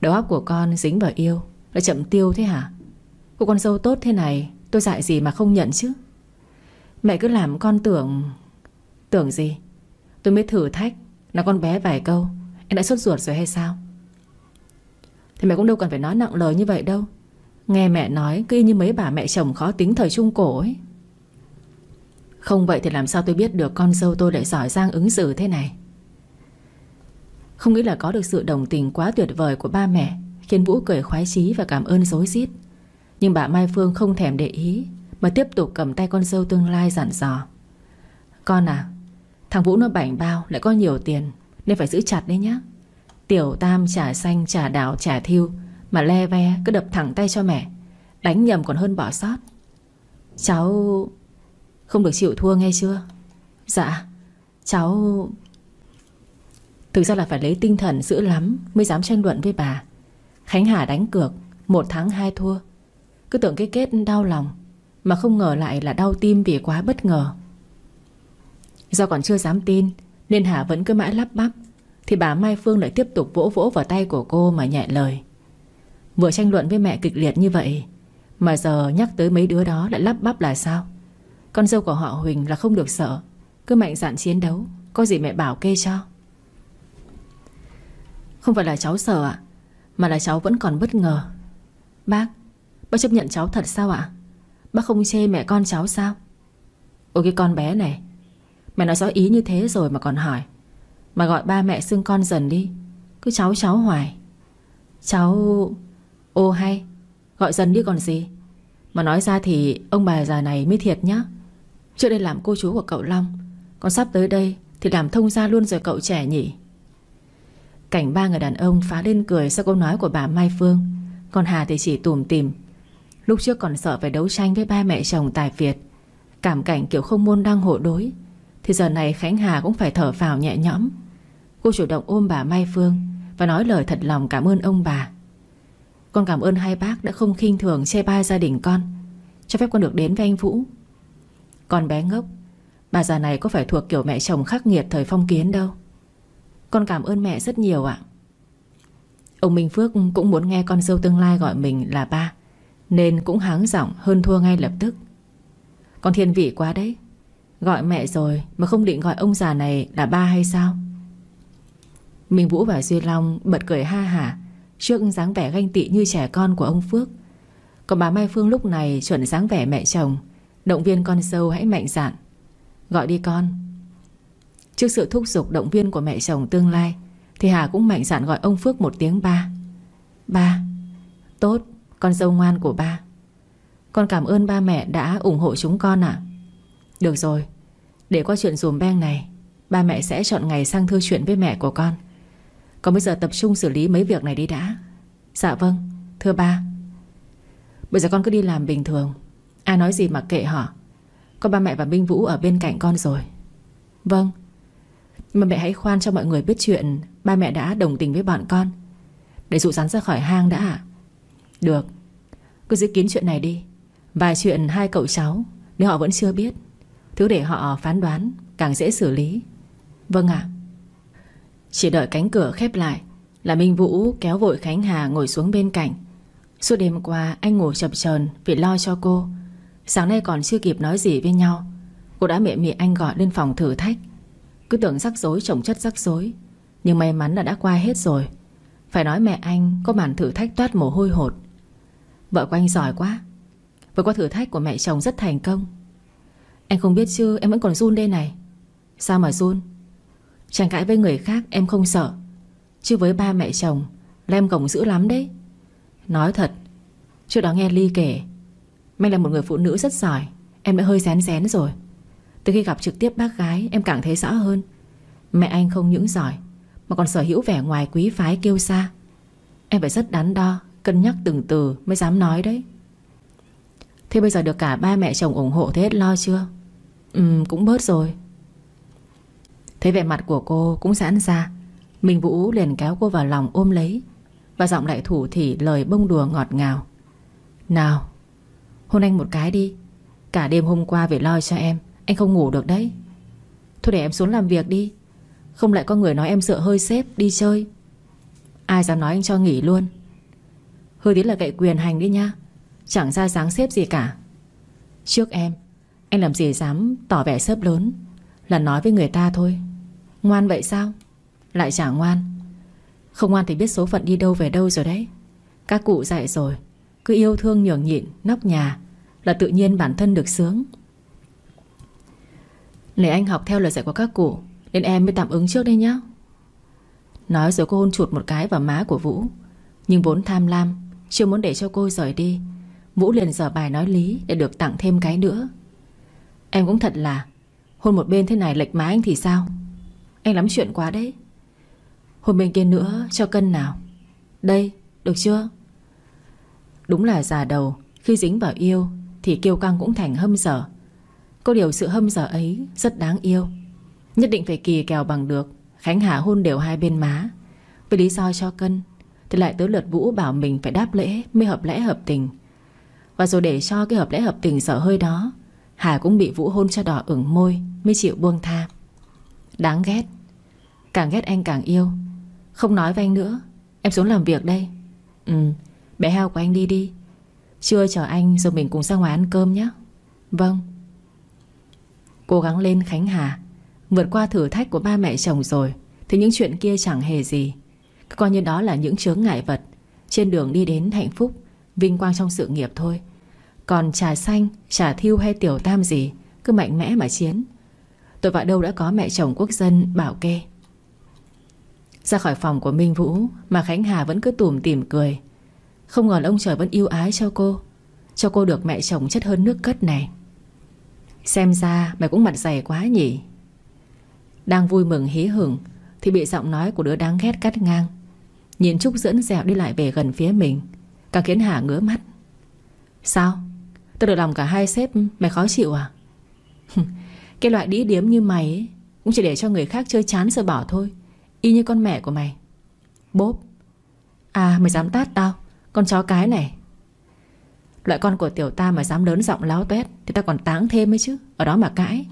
Đầu óc của con dính vào yêu Là chậm tiêu thế hả? Cô con dâu tốt thế này, Tôi dạy gì mà không nhận chứ? Mẹ cứ làm con tưởng Tưởng gì? Tôi mới thử thách Là con bé vài câu, Em đã sốt ruột rồi hay sao? Thì mẹ cũng đâu cần phải nói nặng lời như vậy đâu. Nghe mẹ nói, cứ như mấy bà mẹ chồng khó tính thời trung cổ ấy. Không vậy thì làm sao tôi biết được con dâu tôi lại giỏi giang ứng xử thế này? Không nghĩ là có được sự đồng tình quá tuyệt vời của ba mẹ, Khiến Vũ cười khoái chí và cảm ơn dối rít. Nhưng bà Mai Phương không thèm để ý, Mà tiếp tục cầm tay con dâu tương lai dặn dò. Con à Thằng Vũ nó bảnh bao, lại có nhiều tiền, Nên phải giữ chặt đấy nhá. Tiểu tam trà xanh trà đào trà thiêu, Mà le ve, cứ đập thẳng tay cho mẹ. Đánh nhầm còn hơn bỏ sót. Cháu Không được chịu thua nghe chưa? Dạ. Cháu, Thực ra là phải lấy tinh thần dữ lắm Mới dám tranh luận với bà. Khánh Hà đánh cược, Một thắng hai thua. Cứ tưởng cái kết đau lòng, Mà không ngờ lại là đau tim vì quá bất ngờ. Do còn chưa dám tin, Nên Hà vẫn cứ mãi lắp bắp. Thì bà Mai Phương lại tiếp tục vỗ vỗ vào tay của cô mà nhẹ lời. Vừa tranh luận với mẹ kịch liệt như vậy, Mà giờ nhắc tới mấy đứa đó lại lắp bắp là sao? Con dâu của họ Huỳnh là không được sợ, Cứ mạnh dạn chiến đấu, Có gì mẹ bảo kê cho. Không phải là cháu sợ ạ, Mà là cháu vẫn còn bất ngờ. Bác Bác chấp nhận cháu thật sao ạ? Bác không chê mẹ con cháu sao? Ôi, cái con bé này, Mẹ nói rõ ý như thế rồi mà còn hỏi. Mà gọi ba mẹ xưng con dần đi. Cứ cháu cháu hoài. Cháu... Ô hay, Gọi dần đi còn gì? Mà nói ra thì ông bà già này mới thiệt nhá. Trước đây làm cô chú của cậu Long, Còn sắp tới đây Thì làm thông gia luôn rồi cậu trẻ nhỉ? Cảnh ba người đàn ông phá lên cười Sau câu nói của bà Mai Phương. Còn Hà thì chỉ tủm tìm Lúc trước còn sợ phải đấu tranh với ba mẹ chồng tài Việt Cảm cảnh kiểu không môn đang hộ đối. Thì giờ này Khánh Hà cũng phải thở phào nhẹ nhõm. Cô chủ động ôm bà Mai Phương Và nói lời thật lòng cảm ơn ông bà. Con cảm ơn hai bác đã không khinh thường che bai gia đình con, Cho phép con được đến với anh Vũ. Con bé ngốc, Bà già này có phải thuộc kiểu mẹ chồng khắc nghiệt thời phong kiến đâu. Con cảm ơn mẹ rất nhiều ạ. Ông Minh Phước cũng muốn nghe con dâu tương lai gọi mình là ba, Nên cũng háng giọng hơn thua ngay lập tức. Con thiên vị quá đấy. Gọi mẹ rồi mà không định gọi ông già này là ba hay sao? Minh Vũ và Duy Long bật cười ha hả Trước dáng vẻ ganh tị như trẻ con của ông Phước. Còn bà Mai Phương lúc này chuẩn dáng vẻ mẹ chồng. Động viên con dâu hãy mạnh dạn. Gọi đi con. Trước sự thúc giục động viên của mẹ chồng tương lai, Thì Hà cũng mạnh dạn gọi ông Phước một tiếng ba. Ba, Tốt, Con dâu ngoan của ba. Con cảm ơn ba mẹ đã ủng hộ chúng con ạ. Được rồi. Để qua chuyện dùm beng này, Ba mẹ sẽ chọn ngày sang thư chuyện với mẹ của con. Còn bây giờ tập trung xử lý mấy việc này đi đã. Dạ vâng Thưa ba. Bây giờ con cứ đi làm bình thường. Ai nói gì mà kệ họ. Có ba mẹ và Minh Vũ ở bên cạnh con rồi. Vâng. Nhưng mà mẹ hãy khoan cho mọi người biết chuyện Ba mẹ đã đồng tình với bọn con. Để dụ rắn ra khỏi hang đã. Ạ Được. Cứ giữ kín chuyện này đi. Vài chuyện hai cậu cháu, Nếu họ vẫn chưa biết. Cứ để họ phán đoán, Càng dễ xử lý. Vâng ạ. Chỉ đợi cánh cửa khép lại, Là Minh Vũ kéo vội Khánh Hà ngồi xuống bên cạnh. Suốt đêm qua, anh ngủ chập chờn Vì lo cho cô. Sáng nay còn chưa kịp nói gì với nhau, Cô đã mẹ mị anh gọi lên phòng thử thách. Cứ tưởng rắc rối chồng chất rắc rối, Nhưng may mắn là đã qua hết rồi. Phải nói mẹ anh có màn thử thách toát mồ hôi hột. Vợ của anh giỏi quá. Vừa qua thử thách của mẹ chồng rất thành công. Anh không biết chứ, em vẫn còn run đây này. Sao mà run? Tranh cãi với người khác em không sợ. Chứ với ba mẹ chồng Là em gồng dữ lắm đấy. Nói thật, Trước đó nghe Ly kể Mày là một người phụ nữ rất giỏi, Em đã hơi rén rén rồi. Từ khi gặp trực tiếp bác gái, em càng thấy rõ hơn. Mẹ anh không những giỏi, Mà còn sở hữu vẻ ngoài quý phái kêu xa Em phải rất đắn đo, Cân nhắc từng từ mới dám nói đấy. Thế bây giờ được cả ba mẹ chồng ủng hộ thế hết lo chưa? Ừ cũng bớt rồi. Thấy vẻ mặt của cô cũng giãn ra. Minh Vũ liền kéo cô vào lòng ôm lấy. Và giọng lại thủ thì lời bông đùa ngọt ngào. Nào, Hôn anh một cái đi. Cả đêm hôm qua về lo cho em, Anh không ngủ được đấy. Thôi để em xuống làm việc đi. Không lại có người nói em sợ hơi xếp đi chơi. Ai dám nói anh cho nghỉ luôn? Hơi tí là gậy quyền hành đi nha. Chẳng ra dáng xếp gì cả. Trước em anh làm gì dám tỏ vẻ sớp lớn? Là nói với người ta thôi. Ngoan vậy sao? Lại chả ngoan. Không ngoan thì biết số phận đi đâu về đâu rồi đấy. Các cụ dạy rồi, Cứ yêu thương nhường nhịn, Nóc nhà, Là tự nhiên bản thân được sướng. Này anh học theo lời dạy của các cụ, Nên em mới tạm ứng trước đây nhá. Nói rồi cô hôn chuột một cái vào má của Vũ, Nhưng vốn tham lam, Chưa muốn để cho cô rời đi. Vũ liền dở bài nói lý Để được tặng thêm cái nữa. Em cũng thật là, Hôn một bên thế này lệch má anh thì sao? Anh lắm chuyện quá đấy. Hôn bên kia nữa, cho cân nào. Đây, được chưa? Đúng là già đầu, Khi dính vào yêu, Thì kiêu căng cũng thành hâm dở. Có điều sự hâm dở ấy rất đáng yêu. Nhất định phải kỳ kèo bằng được, Khánh Hà hôn đều hai bên má. Với lý do cho cân, Thì lại tới lượt Vũ bảo mình phải đáp lễ Mới hợp lẽ hợp tình. Và rồi để cho cái hợp lẽ hợp tình sợ hơi đó Hà cũng bị Vũ hôn cho đỏ ửng môi, Mới chịu buông tha. Đáng ghét. Càng ghét anh càng yêu. Không nói với anh nữa. Em xuống làm việc đây. Ừ Bé heo của anh đi đi. Trưa chờ anh rồi mình cùng ra ngoài ăn cơm nhé. Vâng. Cố gắng lên Khánh Hà, Vượt qua thử thách của ba mẹ chồng rồi, Thì những chuyện kia chẳng hề gì. Coi như đó là những chướng ngại vật. Trên đường đi đến hạnh phúc, Vinh quang trong sự nghiệp thôi. Còn trà xanh, trà thiêu hay tiểu tam gì Cứ mạnh mẽ mà chiến. Tôi vào đâu đã có mẹ chồng quốc dân bảo kê. Ra khỏi phòng của Minh Vũ Mà Khánh Hà vẫn cứ tủm tỉm cười. Không ngờ ông trời vẫn yêu ái cho cô Cho cô được mẹ chồng chất hơn nước cất này. Xem ra mày cũng mặt dày quá nhỉ. Đang vui mừng hí hửng Thì bị giọng nói của đứa đáng ghét cắt ngang. Nhìn Trúc dẫn dẻo đi lại về gần phía mình Càng khiến Hà ngứa mắt. Sao? Tôi được lòng cả hai sếp Mày khó chịu à? Cái loại đĩ điếm như mày ấy, Cũng chỉ để cho người khác chơi chán sợ bỏ thôi Y như con mẹ của mày. Bốp. À mày dám tát tao Con chó cái này. Loại con của tiểu ta mà dám lớn giọng láo tuét Thì ta còn táng thêm ấy chứ Ở đó mà cãi.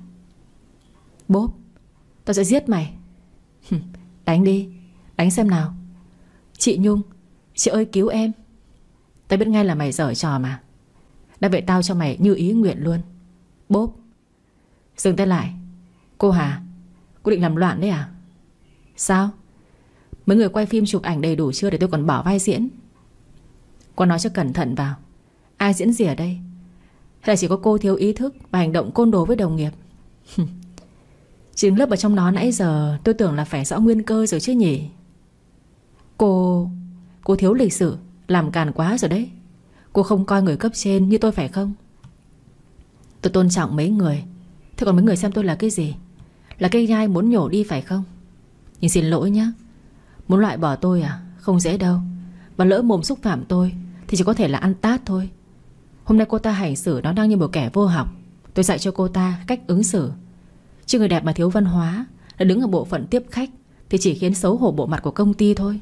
Bốp. Tao sẽ giết mày. Đánh đi Đánh xem nào. Chị Nhung Chị ơi cứu em. Tao biết ngay là mày dở trò mà. Đã vậy tao cho mày như ý nguyện luôn. Bốp. Dừng tay lại. Cô Hà, Cô định làm loạn đấy à? Sao? Mấy người quay phim chụp ảnh đầy đủ chưa để tôi còn bỏ vai diễn? Cô nói cho cẩn thận vào. Ai diễn gì ở đây? Hay là chỉ có cô thiếu ý thức Và hành động côn đồ với đồng nghiệp? Chính lớp ở trong đó nãy giờ, Tôi tưởng là phải rõ nguyên cơ rồi chứ nhỉ? Cô Cô thiếu lịch sử Làm càn quá rồi đấy. Cô không coi người cấp trên như tôi phải không? Tôi tôn trọng mấy người. Thế còn mấy người xem tôi là cái gì? Là cây nhai muốn nhổ đi phải không? Nhưng xin lỗi nhé Muốn loại bỏ tôi à? Không dễ đâu. Và lỡ mồm xúc phạm tôi, Thì chỉ có thể là ăn tát thôi. Hôm nay cô ta hành xử nó đang như một kẻ vô học. Tôi dạy cho cô ta cách ứng xử. Chứ người đẹp mà thiếu văn hóa Là đứng ở bộ phận tiếp khách, Thì chỉ khiến xấu hổ bộ mặt của công ty thôi.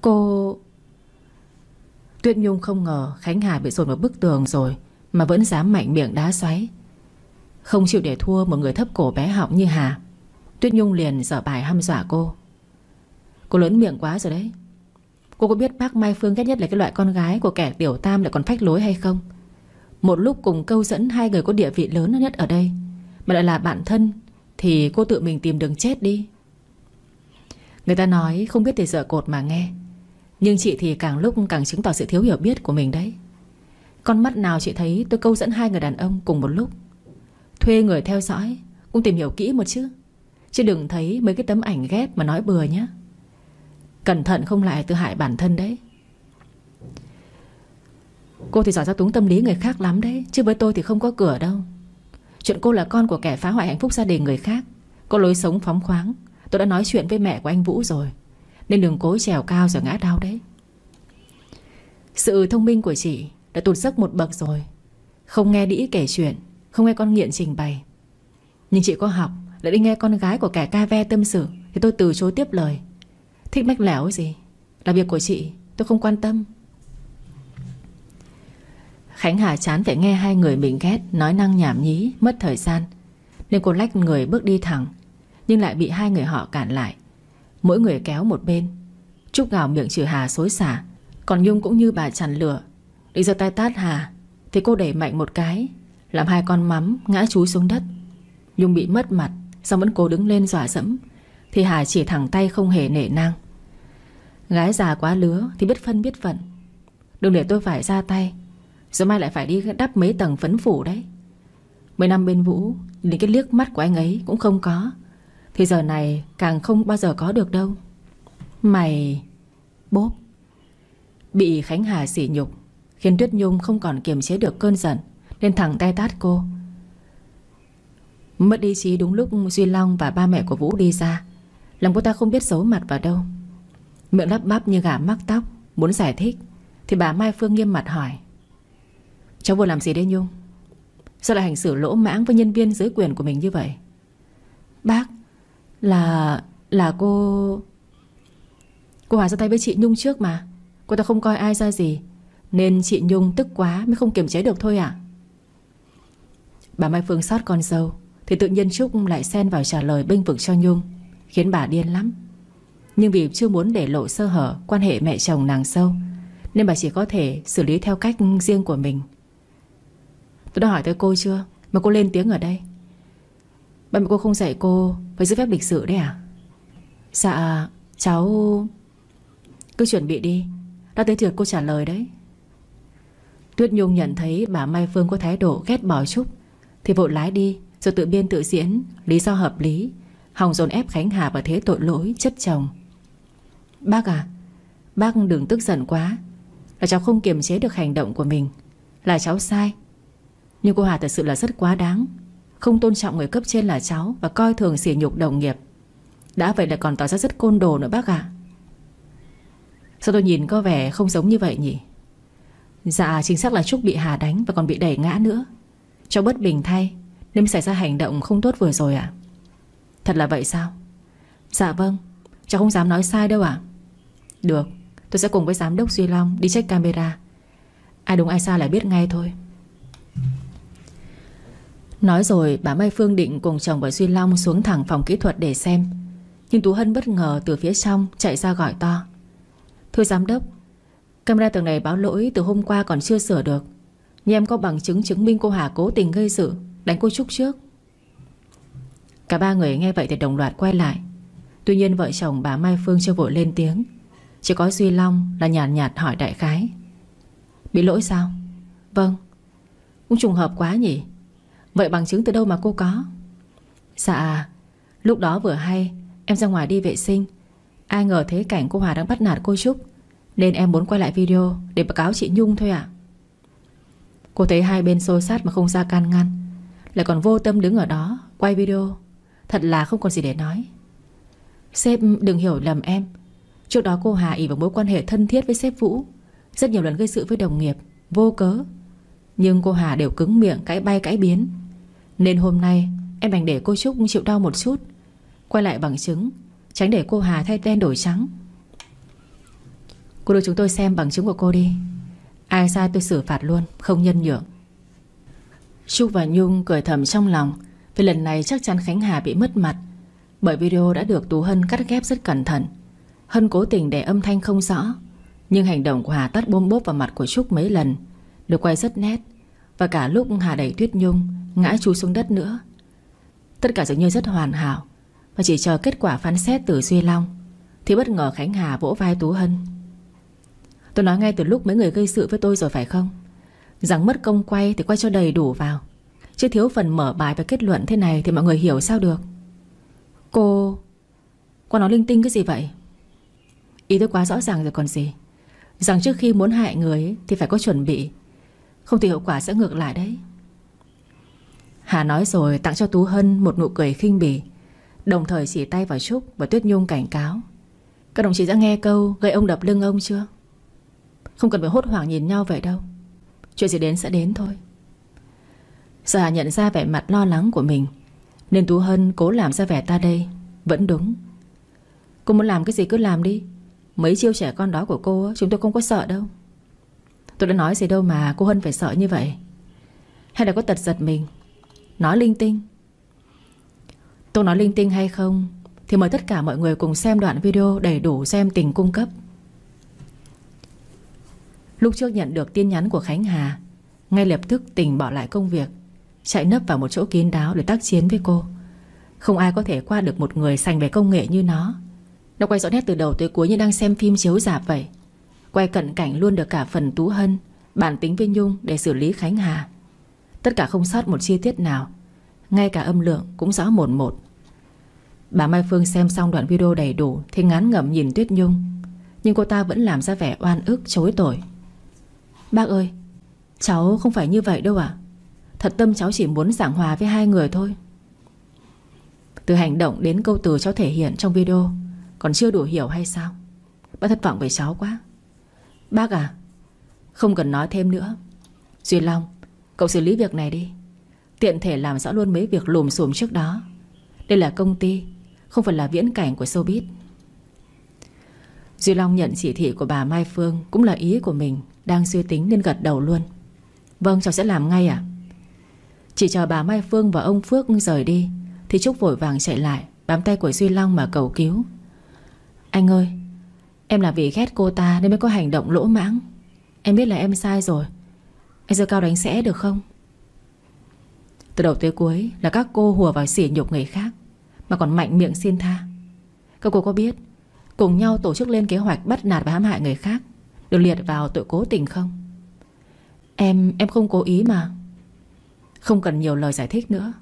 Cô... Tuyết Nhung không ngờ Khánh Hà bị dồn vào bức tường rồi Mà vẫn dám mạnh miệng đá xoáy. Không chịu để thua một người thấp cổ bé họng như Hà, Tuyết Nhung liền dở bài hăm dọa cô. Cô lớn miệng quá rồi đấy. Cô có biết bác Mai Phương ghét nhất là cái loại con gái Của kẻ tiểu tam lại còn phách lối hay không? Một lúc cùng câu dẫn hai người có địa vị lớn nhất ở đây, Mà lại là bạn thân, Thì cô tự mình tìm đường chết đi. Người ta nói không biết thì sợ cột mà nghe. Nhưng chị thì càng lúc càng chứng tỏ sự thiếu hiểu biết của mình đấy. Con mắt nào chị thấy tôi câu dẫn hai người đàn ông cùng một lúc. Thuê người theo dõi, Cũng tìm hiểu kỹ một chứ. Chứ đừng thấy mấy cái tấm ảnh ghép mà nói bừa nhé Cẩn thận không lại tự hại bản thân đấy. Cô thì giỏi ra túng tâm lý người khác lắm đấy, Chứ với tôi thì không có cửa đâu. Chuyện cô là con của kẻ phá hoại hạnh phúc gia đình người khác. Có lối sống phóng khoáng. Tôi đã nói chuyện với mẹ của anh Vũ rồi. Nên đừng cố trèo cao rồi ngã đau đấy. Sự thông minh của chị Đã tụt dốc một bậc rồi. Không nghe đĩ kể chuyện, Không nghe con nghiện trình bày. Nhưng chị có học Lại đi nghe con gái của kẻ ca ve tâm sự Thì tôi từ chối tiếp lời. Thích mách lẻo gì? Là việc của chị, tôi không quan tâm. Khánh Hà chán phải nghe hai người mình ghét Nói năng nhảm nhí, Mất thời gian. Nên cô lách người bước đi thẳng, Nhưng lại bị hai người họ cản lại. Mỗi người kéo một bên. Trúc gào miệng chửi Hà xối xả. Còn Nhung cũng như bà chằn lửa. Đi giơ tay tát Hà, Thì cô đẩy mạnh một cái, Làm hai con mắm ngã chúi xuống đất. Nhung bị mất mặt, Xong vẫn cố đứng lên dọa dẫm, Thì Hà chỉ thẳng tay không hề nể nang. Gái già quá lứa Thì biết phân biết phận. Đừng để tôi phải ra tay Rồi mai lại phải đi đắp mấy tầng phấn phủ đấy. Mấy năm bên Vũ Đến cái liếc mắt của anh ấy cũng không có. Thì giờ này càng không bao giờ có được đâu. Mày, Bốp. Bị Khánh Hà sỉ nhục, Khiến Tuyết Nhung không còn kiềm chế được cơn giận, Nên thẳng tay tát cô. Mất ý chí đúng lúc Duy Long và ba mẹ của Vũ đi ra, Làm cô ta không biết giấu mặt vào đâu. Miệng lắp bắp như gà mắc tóc, Muốn giải thích, Thì bà Mai Phương nghiêm mặt hỏi. Cháu vừa làm gì đấy Nhung? Sao lại hành xử lỗ mãng với nhân viên dưới quyền của mình như vậy? Bác là Là cô Cô Hòa ra tay với chị Nhung trước mà. Cô ta không coi ai ra gì. Nên chị Nhung tức quá mới không kiềm chế được thôi à Bà Mai Phương sót con dâu, Thì tự nhiên Trúc lại xen vào trả lời bênh vực cho Nhung, Khiến bà điên lắm. Nhưng vì chưa muốn để lộ sơ hở Quan hệ mẹ chồng nàng sâu, Nên bà chỉ có thể xử lý theo cách riêng của mình. Tôi đã hỏi tới cô chưa? Mà cô lên tiếng ở đây. Vậy mẹ cô không dạy cô Với giấy phép lịch sự đấy à? Dạ cháu Cứ chuẩn bị đi. Đã tới lượt cô trả lời đấy. Tuyết Nhung nhận thấy bà Mai Phương có thái độ ghét bỏ Trúc Thì vội lái đi, Rồi tự biên tự diễn, Lý do hợp lý, Hòng dồn ép Khánh Hà vào thế tội lỗi chất chồng. Bác à Bác đừng tức giận quá, Là cháu không kiềm chế được hành động của mình, Là cháu sai. Nhưng cô Hà thật sự là rất quá đáng. Không tôn trọng người cấp trên là cháu Và coi thường sỉ nhục đồng nghiệp. Đã vậy là còn tỏ ra rất côn đồ nữa bác ạ. Sao tôi nhìn có vẻ không giống như vậy nhỉ? Dạ chính xác là Trúc bị Hà đánh Và còn bị đẩy ngã nữa. Cháu bất bình thay Nên xảy ra hành động không tốt vừa rồi ạ. Thật là vậy sao? Dạ vâng Cháu không dám nói sai đâu ạ. Được, Tôi sẽ cùng với giám đốc Duy Long đi check camera. Ai đúng ai sai lại biết ngay thôi. Nói rồi bà Mai Phương định cùng chồng và Duy Long xuống thẳng phòng kỹ thuật để xem. Nhưng Tú Hân bất ngờ từ phía trong chạy ra gọi to. Thưa giám đốc Camera tầng này báo lỗi từ hôm qua còn chưa sửa được. Nhưng em có bằng chứng chứng minh cô Hà cố tình gây sự Đánh cô Trúc trước. Cả ba người nghe vậy thì đồng loạt quay lại. Tuy nhiên vợ chồng bà Mai Phương chưa vội lên tiếng. Chỉ có Duy Long là nhàn nhạt, nhạt hỏi đại khái. Bị lỗi sao? Vâng. Cũng trùng hợp quá nhỉ? Vậy bằng chứng từ đâu mà cô có? Dạ Lúc đó vừa hay, Em ra ngoài đi vệ sinh. Ai ngờ thấy cảnh cô Hòa đang bắt nạt cô Trúc Nên em muốn quay lại video Để báo cáo chị Nhung thôi ạ. Cô thấy hai bên xô sát mà không ra can ngăn, Lại còn vô tâm đứng ở đó, Quay video. Thật là không còn gì để nói. Sếp, đừng hiểu lầm em. Trước đó cô Hà ỉ vào mối quan hệ thân thiết với sếp Vũ. Rất nhiều lần gây sự với đồng nghiệp, Vô cớ. Nhưng cô Hà đều cứng miệng, cãi bay cãi biến. Nên hôm nay, em đành để cô Trúc chịu đau một chút. Quay lại bằng chứng, Tránh để cô Hà thay đen đổi trắng. Cô đưa chúng tôi xem bằng chứng của cô đi. Ai sai tôi xử phạt luôn, Không nhân nhượng. Trúc và Nhung cười thầm trong lòng, Vì lần này chắc chắn Khánh Hà bị mất mặt, Bởi video đã được Tú Hân cắt ghép rất cẩn thận. Hân cố tình để âm thanh không rõ, Nhưng hành động của Hà tắt bôm bốp vào mặt của Trúc mấy lần Được quay rất nét. Và cả lúc Hà đẩy Tuyết Nhung Ngã chú xuống đất nữa. Tất cả dường như rất hoàn hảo. Và chỉ chờ kết quả phán xét từ Duy Long, Thì bất ngờ Khánh Hà vỗ vai Tú Hân. Tôi nói ngay từ lúc mấy người gây sự với tôi rồi phải không? Rằng mất công quay thì quay cho đầy đủ vào. Chứ thiếu phần mở bài và kết luận thế này Thì mọi người hiểu sao được? Cô Cô nói linh tinh cái gì vậy? Ý tôi quá rõ ràng rồi còn gì. Rằng trước khi muốn hại người Thì phải có chuẩn bị. Không thì hậu quả sẽ ngược lại đấy. Hà nói rồi tặng cho Tú Hân Một nụ cười khinh bỉ, Đồng thời chỉ tay vào Trúc và Tuyết Nhung cảnh cáo. Các đồng chí đã nghe câu Gây ông đập lưng ông chưa? Không cần phải hốt hoảng nhìn nhau vậy đâu. Chuyện gì đến sẽ đến thôi. Giờ Hà nhận ra vẻ mặt lo lắng của mình, Nên Tú Hân cố làm ra vẻ ta đây, Vẫn đúng. Cô muốn làm cái gì cứ làm đi. Mấy chiêu trẻ con đó của cô Chúng tôi không có sợ đâu. Tôi đã nói gì đâu mà cô Hân phải sợ như vậy. Hay là có tật giật mình? Nói linh tinh. Tôi nói linh tinh hay không Thì mời tất cả mọi người cùng xem đoạn video Đầy đủ xem tình cung cấp. Lúc trước nhận được tin nhắn của Khánh Hà, Ngay lập tức tình bỏ lại công việc, Chạy nấp vào một chỗ kín đáo để tác chiến với cô. Không ai có thể qua được một người sành về công nghệ như nó. Nó quay rõ nét từ đầu tới cuối như đang xem phim chiếu dạp vậy. Quay cận cảnh luôn được cả phần Tú Hân, Bản tính với Nhung để xử lý Khánh Hà. Tất cả không sót một chi tiết nào, Ngay cả âm lượng cũng rõ một một. Bà Mai Phương xem xong đoạn video đầy đủ Thì ngán ngẩm nhìn Tuyết Nhung, Nhưng cô ta vẫn làm ra vẻ oan ức, chối tội. Bác ơi, Cháu không phải như vậy đâu ạ. Thật tâm cháu chỉ muốn giảng hòa với hai người thôi. Từ hành động đến câu từ cháu thể hiện trong video, Còn chưa đủ hiểu hay sao? Bác thất vọng về cháu quá. Bác à Không cần nói thêm nữa. Duy Long, Cậu xử lý việc này đi. Tiện thể làm rõ luôn mấy việc lùm xùm trước đó. Đây là công ty, Không phải là viễn cảnh của showbiz. Duy Long nhận chỉ thị của bà Mai Phương Cũng là ý của mình, Đang suy tính nên gật đầu luôn. Vâng cháu sẽ làm ngay ạ. Chỉ chờ bà Mai Phương và ông Phước rời đi, Thì Trúc vội vàng chạy lại, Bám tay của Duy Long mà cầu cứu. Anh ơi Em là vì ghét cô ta nên mới có hành động lỗ mãng. Em biết là em sai rồi. Anh dơ cao đánh sẽ được không? Từ đầu tới cuối Là các cô hùa vào sỉ nhục người khác Mà còn mạnh miệng xin tha. Các cô có biết Cùng nhau tổ chức lên kế hoạch bắt nạt và hãm hại người khác Được liệt vào tội cố tình không? Em, em không cố ý mà. Không cần nhiều lời giải thích nữa.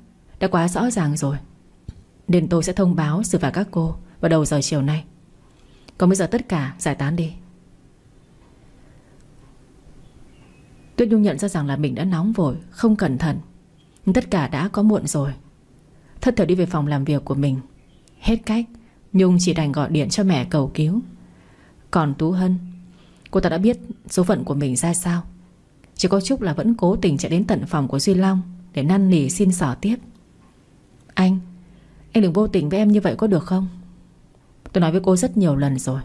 Đã quá rõ ràng rồi. Nên tôi sẽ thông báo xử phạt các cô Vào đầu giờ chiều nay. Còn bây giờ tất cả giải tán đi. Tuyết Nhung nhận ra rằng là mình đã nóng vội, Không cẩn thận. Nhưng tất cả đã có muộn rồi. Thất thở đi về phòng làm việc của mình. Hết cách, Nhung chỉ đành gọi điện cho mẹ cầu cứu. Còn Tú Hân, Cô ta đã biết số phận của mình ra sao. Chỉ có Trúc là vẫn cố tình chạy đến tận phòng của Duy Long Để năn nỉ xin xỏ tiếp. Anh Anh đừng vô tình với em như vậy có được không? Tôi nói với cô rất nhiều lần rồi.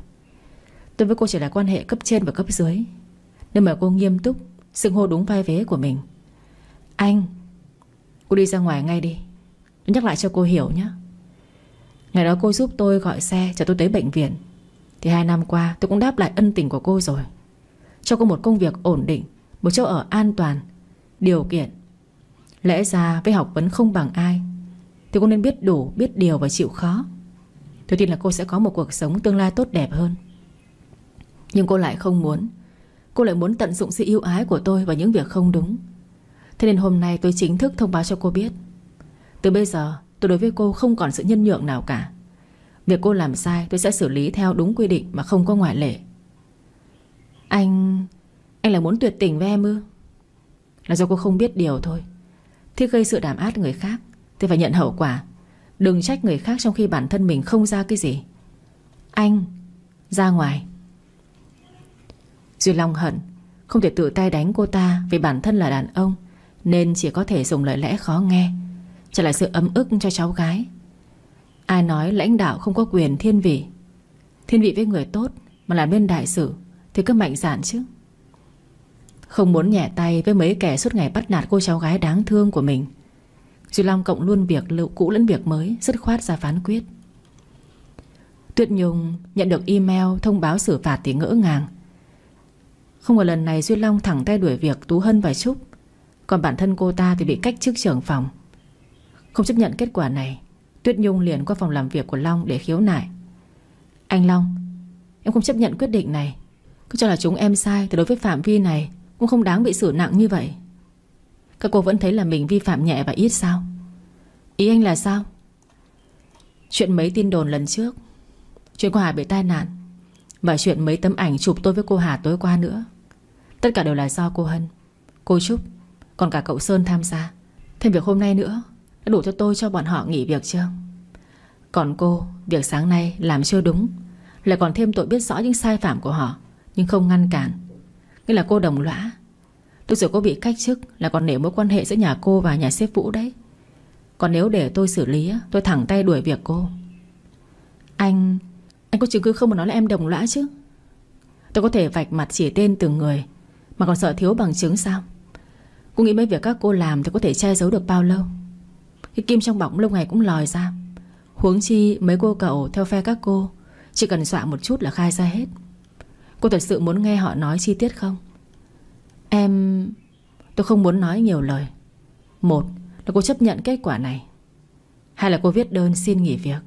Tôi với cô chỉ là quan hệ cấp trên và cấp dưới. Nên mà cô nghiêm túc Xưng hô đúng vai vế của mình. Anh Cô đi ra ngoài ngay đi. Tôi Nhắc lại cho cô hiểu nhé Ngày đó cô giúp tôi gọi xe cho tôi tới bệnh viện. Thì hai năm qua tôi cũng đáp lại ân tình của cô rồi. Cho cô một công việc ổn định Một chỗ ở an toàn Điều kiện. Lẽ ra với học vấn không bằng ai Thì cô nên biết đủ, biết điều và chịu khó. Tôi tin là cô sẽ có một cuộc sống tương lai tốt đẹp hơn. Nhưng cô lại không muốn. Cô lại muốn tận dụng sự yêu ái của tôi Và những việc không đúng. Thế nên hôm nay tôi chính thức thông báo cho cô biết. Từ bây giờ, tôi đối với cô không còn sự nhân nhượng nào cả. Việc cô làm sai, tôi sẽ xử lý theo đúng quy định Mà không có ngoại lệ. Anh... Anh là muốn tuyệt tình với em ư? Là do cô không biết điều thôi. Thế gây sự đảm át người khác Thì phải nhận hậu quả. Đừng trách người khác trong khi bản thân mình không ra cái gì. Anh, Ra ngoài. Duy Long hận, Không thể tự tay đánh cô ta Vì bản thân là đàn ông, Nên chỉ có thể dùng lời lẽ khó nghe, Trả lại sự ấm ức cho cháu gái. Ai nói lãnh đạo không có quyền thiên vị? Thiên vị với người tốt Mà làm bên đại sự Thì cứ mạnh dạn chứ. Không muốn nhẹ tay với mấy kẻ suốt ngày bắt nạt cô cháu gái đáng thương của mình. Duy Long cộng luôn việc lưu cũ lẫn việc mới, Dứt khoát ra phán quyết. Tuyết Nhung nhận được email thông báo xử phạt thì ngỡ ngàng. Không ngờ lần này Duy Long thẳng tay đuổi việc Tú Hân và Trúc. Còn bản thân cô ta thì bị cách chức trưởng phòng. Không chấp nhận kết quả này, Tuyết Nhung liền qua phòng làm việc của Long để khiếu nại. Anh Long, Em không chấp nhận quyết định này. Cứ cho là chúng em sai Thì đối với phạm vi này Cũng không đáng bị xử nặng như vậy. Các cô vẫn thấy là mình vi phạm nhẹ và ít sao? Ý anh là sao? Chuyện mấy tin đồn lần trước, Chuyện cô Hà bị tai nạn Và chuyện mấy tấm ảnh chụp tôi với cô Hà tối qua nữa. Tất cả đều là do cô Hân, Cô Trúc, Còn cả cậu Sơn tham gia. Thêm việc hôm nay nữa, Đã đủ cho tôi cho bọn họ nghỉ việc chưa? Còn cô, Việc sáng nay làm chưa đúng, Lại còn thêm tội biết rõ những sai phạm của họ, Nhưng không ngăn cản. Nghĩa là cô đồng lõa Tôi sợ cô bị cách chức Là còn nể mối quan hệ giữa nhà cô và nhà sếp Vũ đấy. Còn nếu để tôi xử lý Tôi thẳng tay đuổi việc cô. Anh Anh có chứng cứ không mà nói là em đồng lõa chứ? Tôi có thể vạch mặt chỉ tên từng người, Mà còn sợ thiếu bằng chứng sao? Cô nghĩ mấy việc các cô làm Thì có thể che giấu được bao lâu? Cái kim trong bọng lâu ngày cũng lòi ra. Huống chi mấy cô cậu theo phe các cô, Chỉ cần dọa một chút là khai ra hết. Cô thật sự muốn nghe họ nói chi tiết không? Em, Tôi không muốn nói nhiều lời. Một, là cô chấp nhận kết quả này. Hai là cô viết đơn xin nghỉ việc.